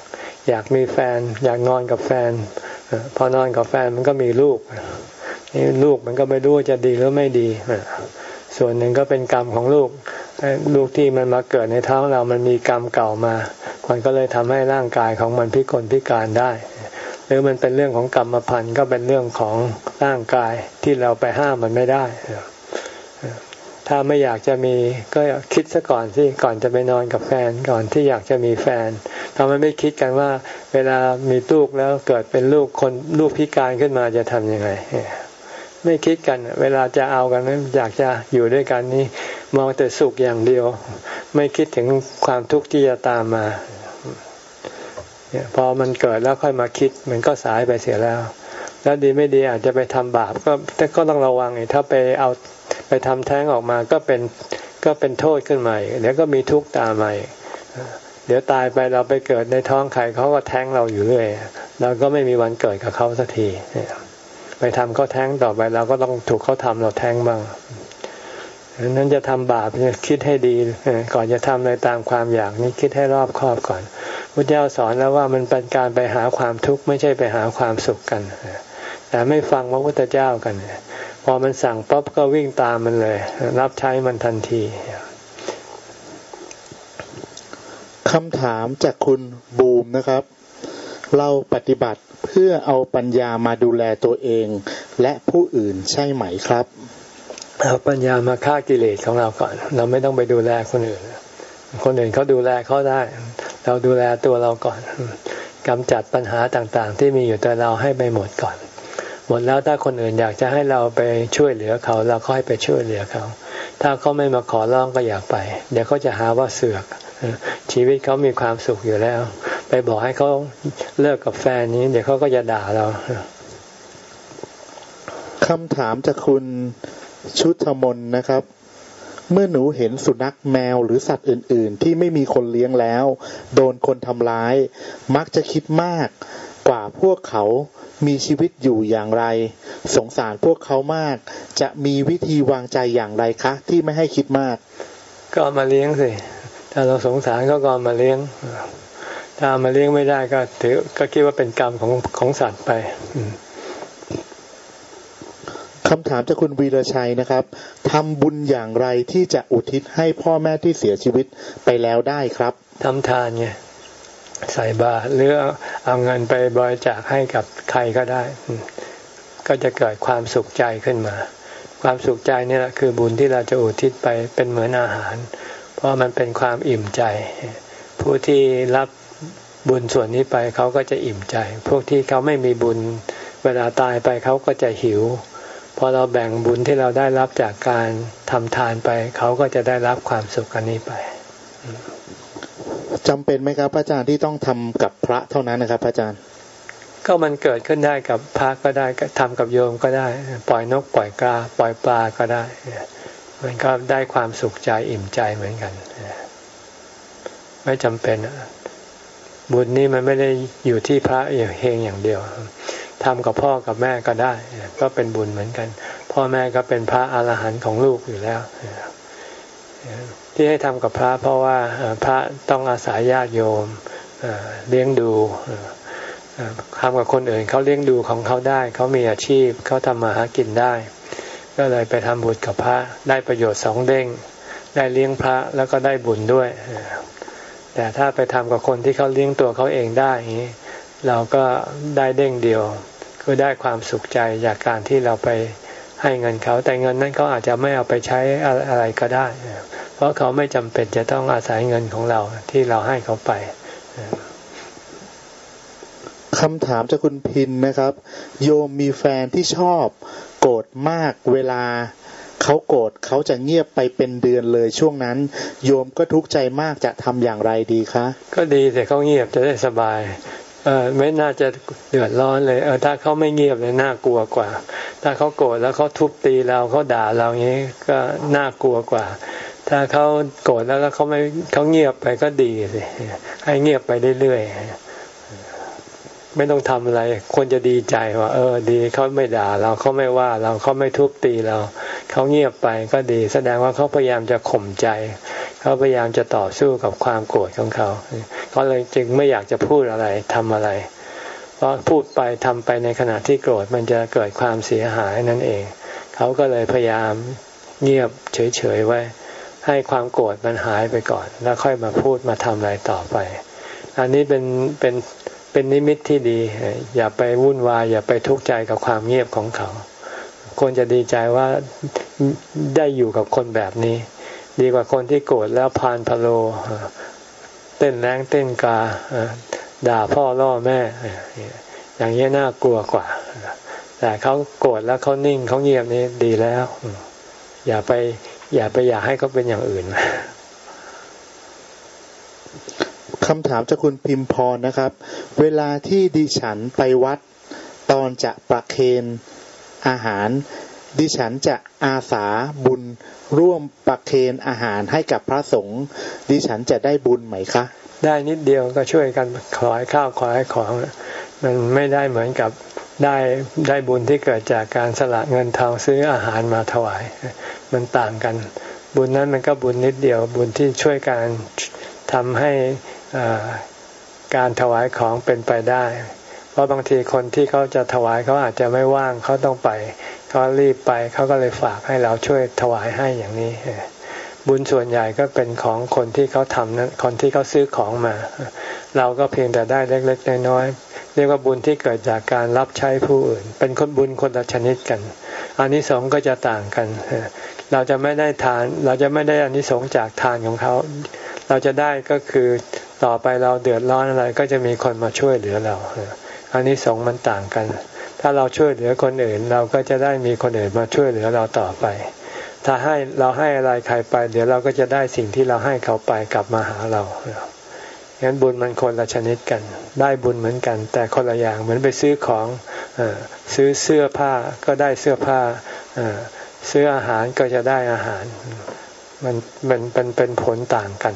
อยากมีแฟน อยากนอนกับแฟน พอนอนกับแฟนมันก็มีลูกนี่ลูกมันก็ไม่รู้จะดีหรือไม่ดี ส่วนหนึ่งก็เป็นกรรมของลูก ลูกที่มันมาเกิดในท้องเรามันมีกรรมเก่ามา มันก็เลยทำให้ร่างกายของมันพิกลพิการได้ หรือมันเป็นเรื่องของกรรมพันธุ์ก็เป็นเรื่องของร่างกายที่เราไปห้ามมันไม่ได้ ถ้าไม่อยากจะมีก็คิดซะก่อนสิก่อนจะไปนอนกับแฟนก่อนที่อยากจะมีแฟนทำไมไม่คิดกันว่า เวลามีลูกแล้วเกิดเป็นลูกคนลูกพิการขึ้นมาจะทำยังไง ไม่คิดกัน เวลาจะเอากันนั้นอยากจะอยู่ด้วยกันนี่มองแต่สุขอย่างเดียว ไม่คิดถึงความทุกข์ที่จะตามมาพอมันเกิดแล้วค่อยมาคิด มันก็สายไปเสียแล้ว แล้วดีไม่ดีอาจจะไปทำบาปก็แต่ก็ต้องระวังไอ้ถ้าไปเอาไปทำแท้งออกมาก็เป็นก็เป็นโทษขึ้นมาเดี๋ยวก็มีทุกข์ตามมาเดี๋ยวตายไปเราไปเกิดในท้องใครเขาก็แท้งเราอยู่เรื่อยเราก็ไม่มีวันเกิดกับเขาสักทีเนี่ย ไปทำเขาแท้งต่อไปเราก็ต้องถูกเขาทำเราแท้งบ้างนั้นจะทำบาปคิดให้ดีก่อนจะทำอะไรตามความอยากนี่คิดให้รอบคอบก่อนพระเจ้าสอนแล้วว่ามันเป็นการไปหาความทุกข์ไม่ใช่ไปหาความสุขกันแต่ไม่ฟังพระพุทธเจ้ากันพอมันสั่งป๊บก็วิ่งตามมันเลย รับใช้มันทันทีคำถามจากคุณบูมนะครับ เราปฏิบัติ เพื่อเอาปัญญามาดูแลตัวเอง และผู้อื่นใช่ไหมครับเอาปัญญามาฆ่ากิเลสของเราก่อน เราไม่ต้องไปดูแลคนอื่น คนอื่นเขาดูแลเขาได้ เราดูแลตัวเราก่อนกำจัดปัญหาต่างๆ ที่มีอยู่ตัวเราให้ไปหมดก่อน หมดแล้วถ้าคนอื่นอยากจะให้เราไปช่วยเหลือเขา เราก็ให้ไปช่วยเหลือเขา ถ้าเขาไม่มาขอร้องก็อยากไป เดี๋ยวเขาจะหาว่าเสือก ชีวิตเขามีความสุขอยู่แล้ว ไปบอกให้เขาเลิกกับแฟนนี้ เดี๋ยวเขาก็จะด่าเราคำถามจากคุณชุธมนนะครับ เมื่อหนูเห็นสุนัขแมวหรือสัตว์อื่น ๆ ที่ไม่มีคนเลี้ยงแล้ว โดนคนทำร้าย มักจะคิดมากกว่าพวกเขามีชีวิตอยู่อย่างไร สงสารพวกเขามาก จะมีวิธีวางใจอย่างไรคะ ที่ไม่ให้คิดมาก ก็มาเลี้ยงสิ ถ้าเราสงสารก็ก่อนมาเลี้ยง ถ้ามาเลี้ยงไม่ได้ก็ถือก็คิดว่าเป็นกรรมของของสัตว์ไปคำถามจากคุณวีรชัยนะครับทำบุญอย่างไรที่จะอุทิศให้พ่อแม่ที่เสียชีวิตไปแล้วได้ครับทำทานไงใส่บาตรหรือเอาเงินไปบริจาคให้กับใครก็ได้ ก็จะเกิดความสุขใจขึ้นมาพความสุขใจนี่แหละคือบุญที่เราจะอุทิศไปเป็นเหมือนอาหารเพ ราะมันเป็นความอิ่มใจ ผู้ที่รับบุญส่วนนี้ไปเขาก็จะอิ่มใจ พวกที่เขาไม่มีบุญเวลาตายไปเขาก็จะหิว พอเราแบ่งบุญที่เราได้รับจากการทำทานไป เขาก็จะได้รับความสุขกันนี้ไปจำเป็นไหมครับพระอาจารย์ที่ต้องทำกับพระเท่านั้นนะครับพระอาจารย์ ก็มันเกิดขึ้นได้กับพระก็ได้ทำกับโยมก็ได้ ปล่อยนกปล่อยกาปล่อยปลาก็ได้ มันก็ได้ความสุขใจอิ่มใจเหมือนกัน ไม่จำเป็นบุญนี้มันไม่ได้อยู่ที่พระอย่างเฮงอย่างเดียวทำกับพ่อกับแม่ก็ได้ ก็เป็นบุญเหมือนกัน พ่อแม่ก็เป็นพระอรหันต์ของลูกอยู่แล้ว ที่ให้ทำกับพระเพราะว่าพระต้องอาศัยญาติโยมเลี้ยงดูทำกับคนอื่นเขาเลี้ยงดูของเขาได้ เขามีอาชีพเขาทำมาหากินได้ ก็เลยไปทำบุญกับพระได้ประโยชน์สองเด้ง ได้เลี้ยงพระแล้วก็ได้บุญด้วย แต่ถ้าไปทำกับคนที่เขาเลี้ยงตัวเขาเองได้เราก็ได้เด้งเดียวคือได้ความสุขใจจากการที่เราไปให้เงินเขา แต่เงินนั้นเขาอาจจะไม่เอาไปใช้อะไรก็ได้ เพราะเขาไม่จำเป็นจะต้องอาศัยเงินของเราที่เราให้เขาไปคำถามจากคุณพินนะครับ โยมมีแฟนที่ชอบ โกรธมากเวลาเขาโกรธเขาจะเงียบไปเป็นเดือนเลยช่วงนั้น โยมก็ทุกข์ใจมากจะทำอย่างไรดีคะ ก็ดีแต่เขาเงียบจะได้สบายเออไม่น่าจะเดือดร้อนเลยเออถ้าเขาไม่เงียบเลยน่ากลัวกว่า ถ้าเขาโกรธแล้วเขาทุบตีเราเขาด่าเราอย่างนี้ก็น่ากลัวกว่า ถ้าเขาโกรธแล้วแล้วเขาไม่เขาเงียบไปก็ดีสิให้เงียบไปเรื่อยๆ ไม่ต้องทำอะไร ควรจะดีใจว่า เออดีเขาไม่ด่าเราเขาไม่ว่าเราเขาไม่ทุบตีเราเขาเงียบไปก็ดี แสดงว่าเขาพยายามจะข่มใจเขาพยายามจะต่อสู้กับความโกรธของเขาเขาเลยจึงไม่อยากจะพูดอะไรทำอะไร เพราะพูดไปทำไปในขณะที่โกรธมันจะเกิดความเสียหายนั่นเองเขาก็เลยพยายามเงียบเฉยๆไว้ ให้ความโกรธมันหายไปก่อน แล้วค่อยมาพูดมาทำอะไรต่อไป อันนี้เป็นเป็น เป็นนิมิตที่ดี อย่าไปวุ่นวาย อย่าไปทุกข์ใจกับความเงียบของเขาควรจะดีใจว่าได้อยู่กับคนแบบนี้ ดีกว่าคนที่โกรธแล้วพานพะโลเต้นแรงเต้นกาด่าพ่อล่อแม่ อย่างนี้น่ากลัวกว่า แต่เขาโกรธแล้วเขานิ่งเขาเงียบนี่ดีแล้ว อย่าไป อย่าไปอยากให้เขาเป็นอย่างอื่น คำถามจากคุณพิมพรนะครับ เวลาที่ดิฉันไปวัด ตอนจะประเคนอาหาร ดิฉันจะอาสาบุญร่วมประเคนอาหารให้กับพระสงฆ์ดิฉันจะได้บุญไหมคะ ได้นิดเดียวก็ช่วยกันขอให้ข้าวขอให้ของมันไม่ได้เหมือนกับได้ได้บุญที่เกิดจากการสละเงินทองซื้ออาหารมาถวาย มันต่างกัน บุญนั้นมันก็บุญนิดเดียวบุญที่ช่วยการทำให้ การถวายของเป็นไปได้ เพราะบางทีคนที่เขาจะถวายเขาอาจจะไม่ว่างเขาต้องไปเขารีบไปเขาก็เลยฝากให้เราช่วยถวายให้อย่างนี้ บุญส่วนใหญ่ก็เป็นของคนที่เขาทำนั้นคนที่เขาซื้อของมา เราก็เพียงแต่ได้เล็ก ๆ น้อยๆเรียกว่าบุญที่เกิดจากการรับใช้ผู้อื่น เป็นคนบุญคนละชนิดกันอันนี้สองก็จะต่างกัน เราจะไม่ได้ทาน เราจะไม่ได้อันนี้สงจากทานของเขา เราจะได้ก็คือ ต่อไปเราเดือดร้อนอะไรก็จะมีคนมาช่วยเหลือเรา อันนี้สองมันต่างกัน ถ้าเราช่วยเหลือคนอื่น เราก็จะได้มีคนอื่นมาช่วยเหลือเราต่อไป ถ้าให้เราให้อะไรใครไป เดี๋ยวเราก็จะได้สิ่งที่เราให้เขาไปกลับมาหาเรางั้นบุญมันคนละชนิดกัน ได้บุญเหมือนกัน แต่คนละอย่างเหมือนไปซื้อของอซื้อเสื้อผ้าก็ได้เสื้อผ้าซื้ออาหารก็จะได้อาหาร มันมันเป็นเป็นผลต่างกัน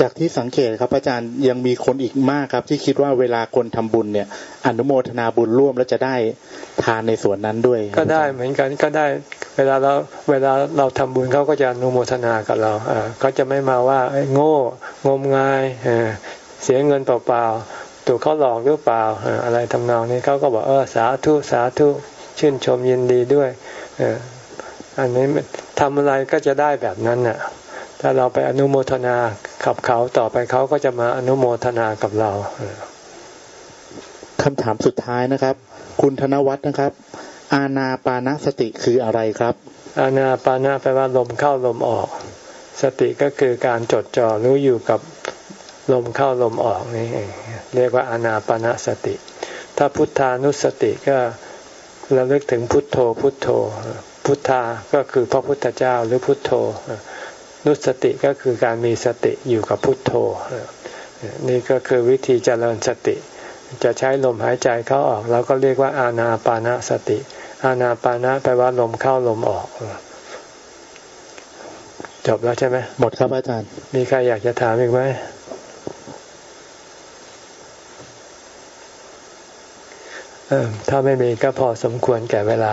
จากที่สังเกตครับอาจารย์ยังมีคนอีกมากครับ ที่คิดว่าเวลาคนทำบุญเนี่ย อนุโมทนาบุญร่วมแล้วจะได้ทานในส่วนนั้นด้วย ก็ได้เหมือนกันก็ได้ เวลาเราเวลาเราทำบุญเขาก็จะอนุโมทนากับเราเขาจะไม่มาว่าโง่งมงายเสียเงินเปล่าๆถูกเขาหลอกหรือเปล่าอะไรทำนองนี้เขาก็บอกเออสาธุสาธุชื่นชมยินดีด้วยอันนี้ทำอะไรก็จะได้แบบนั้นน่ะ ถ้าเราไปอนุโมทนาขับเขาต่อไปเขาก็จะมาอนุโมทนากับเราคำถามสุดท้ายนะครับ คุณธนวัฒน์นะครับ อาณาปานสติคืออะไรครับ อานาปานะแปลว่าลมเข้าลมออก สติก็คือการจดจ่อรู้อยู่กับลมเข้าลมออกนี่เองเรียกว่าอานาปานะสติ ถ้าพุทธานุสติก็ระลึกถึงพุทโธพุทโธ พุทธาก็คือพระพุทธเจ้าหรือพุทโธ นุสติก็คือการมีสติอยู่กับพุทโธ นี่ก็คือวิธีเจริญสติ จะใช้ลมหายใจเข้าออกเราก็เรียกว่าอานาปานาสติ อานาปานะแปลว่าลมเข้าลมออก จบแล้วใช่ไหมหมดครับอาจารย์ มีใครอยากจะถามอีกไหมเออถ้าไม่มีก็พอสมควรแก่เวลา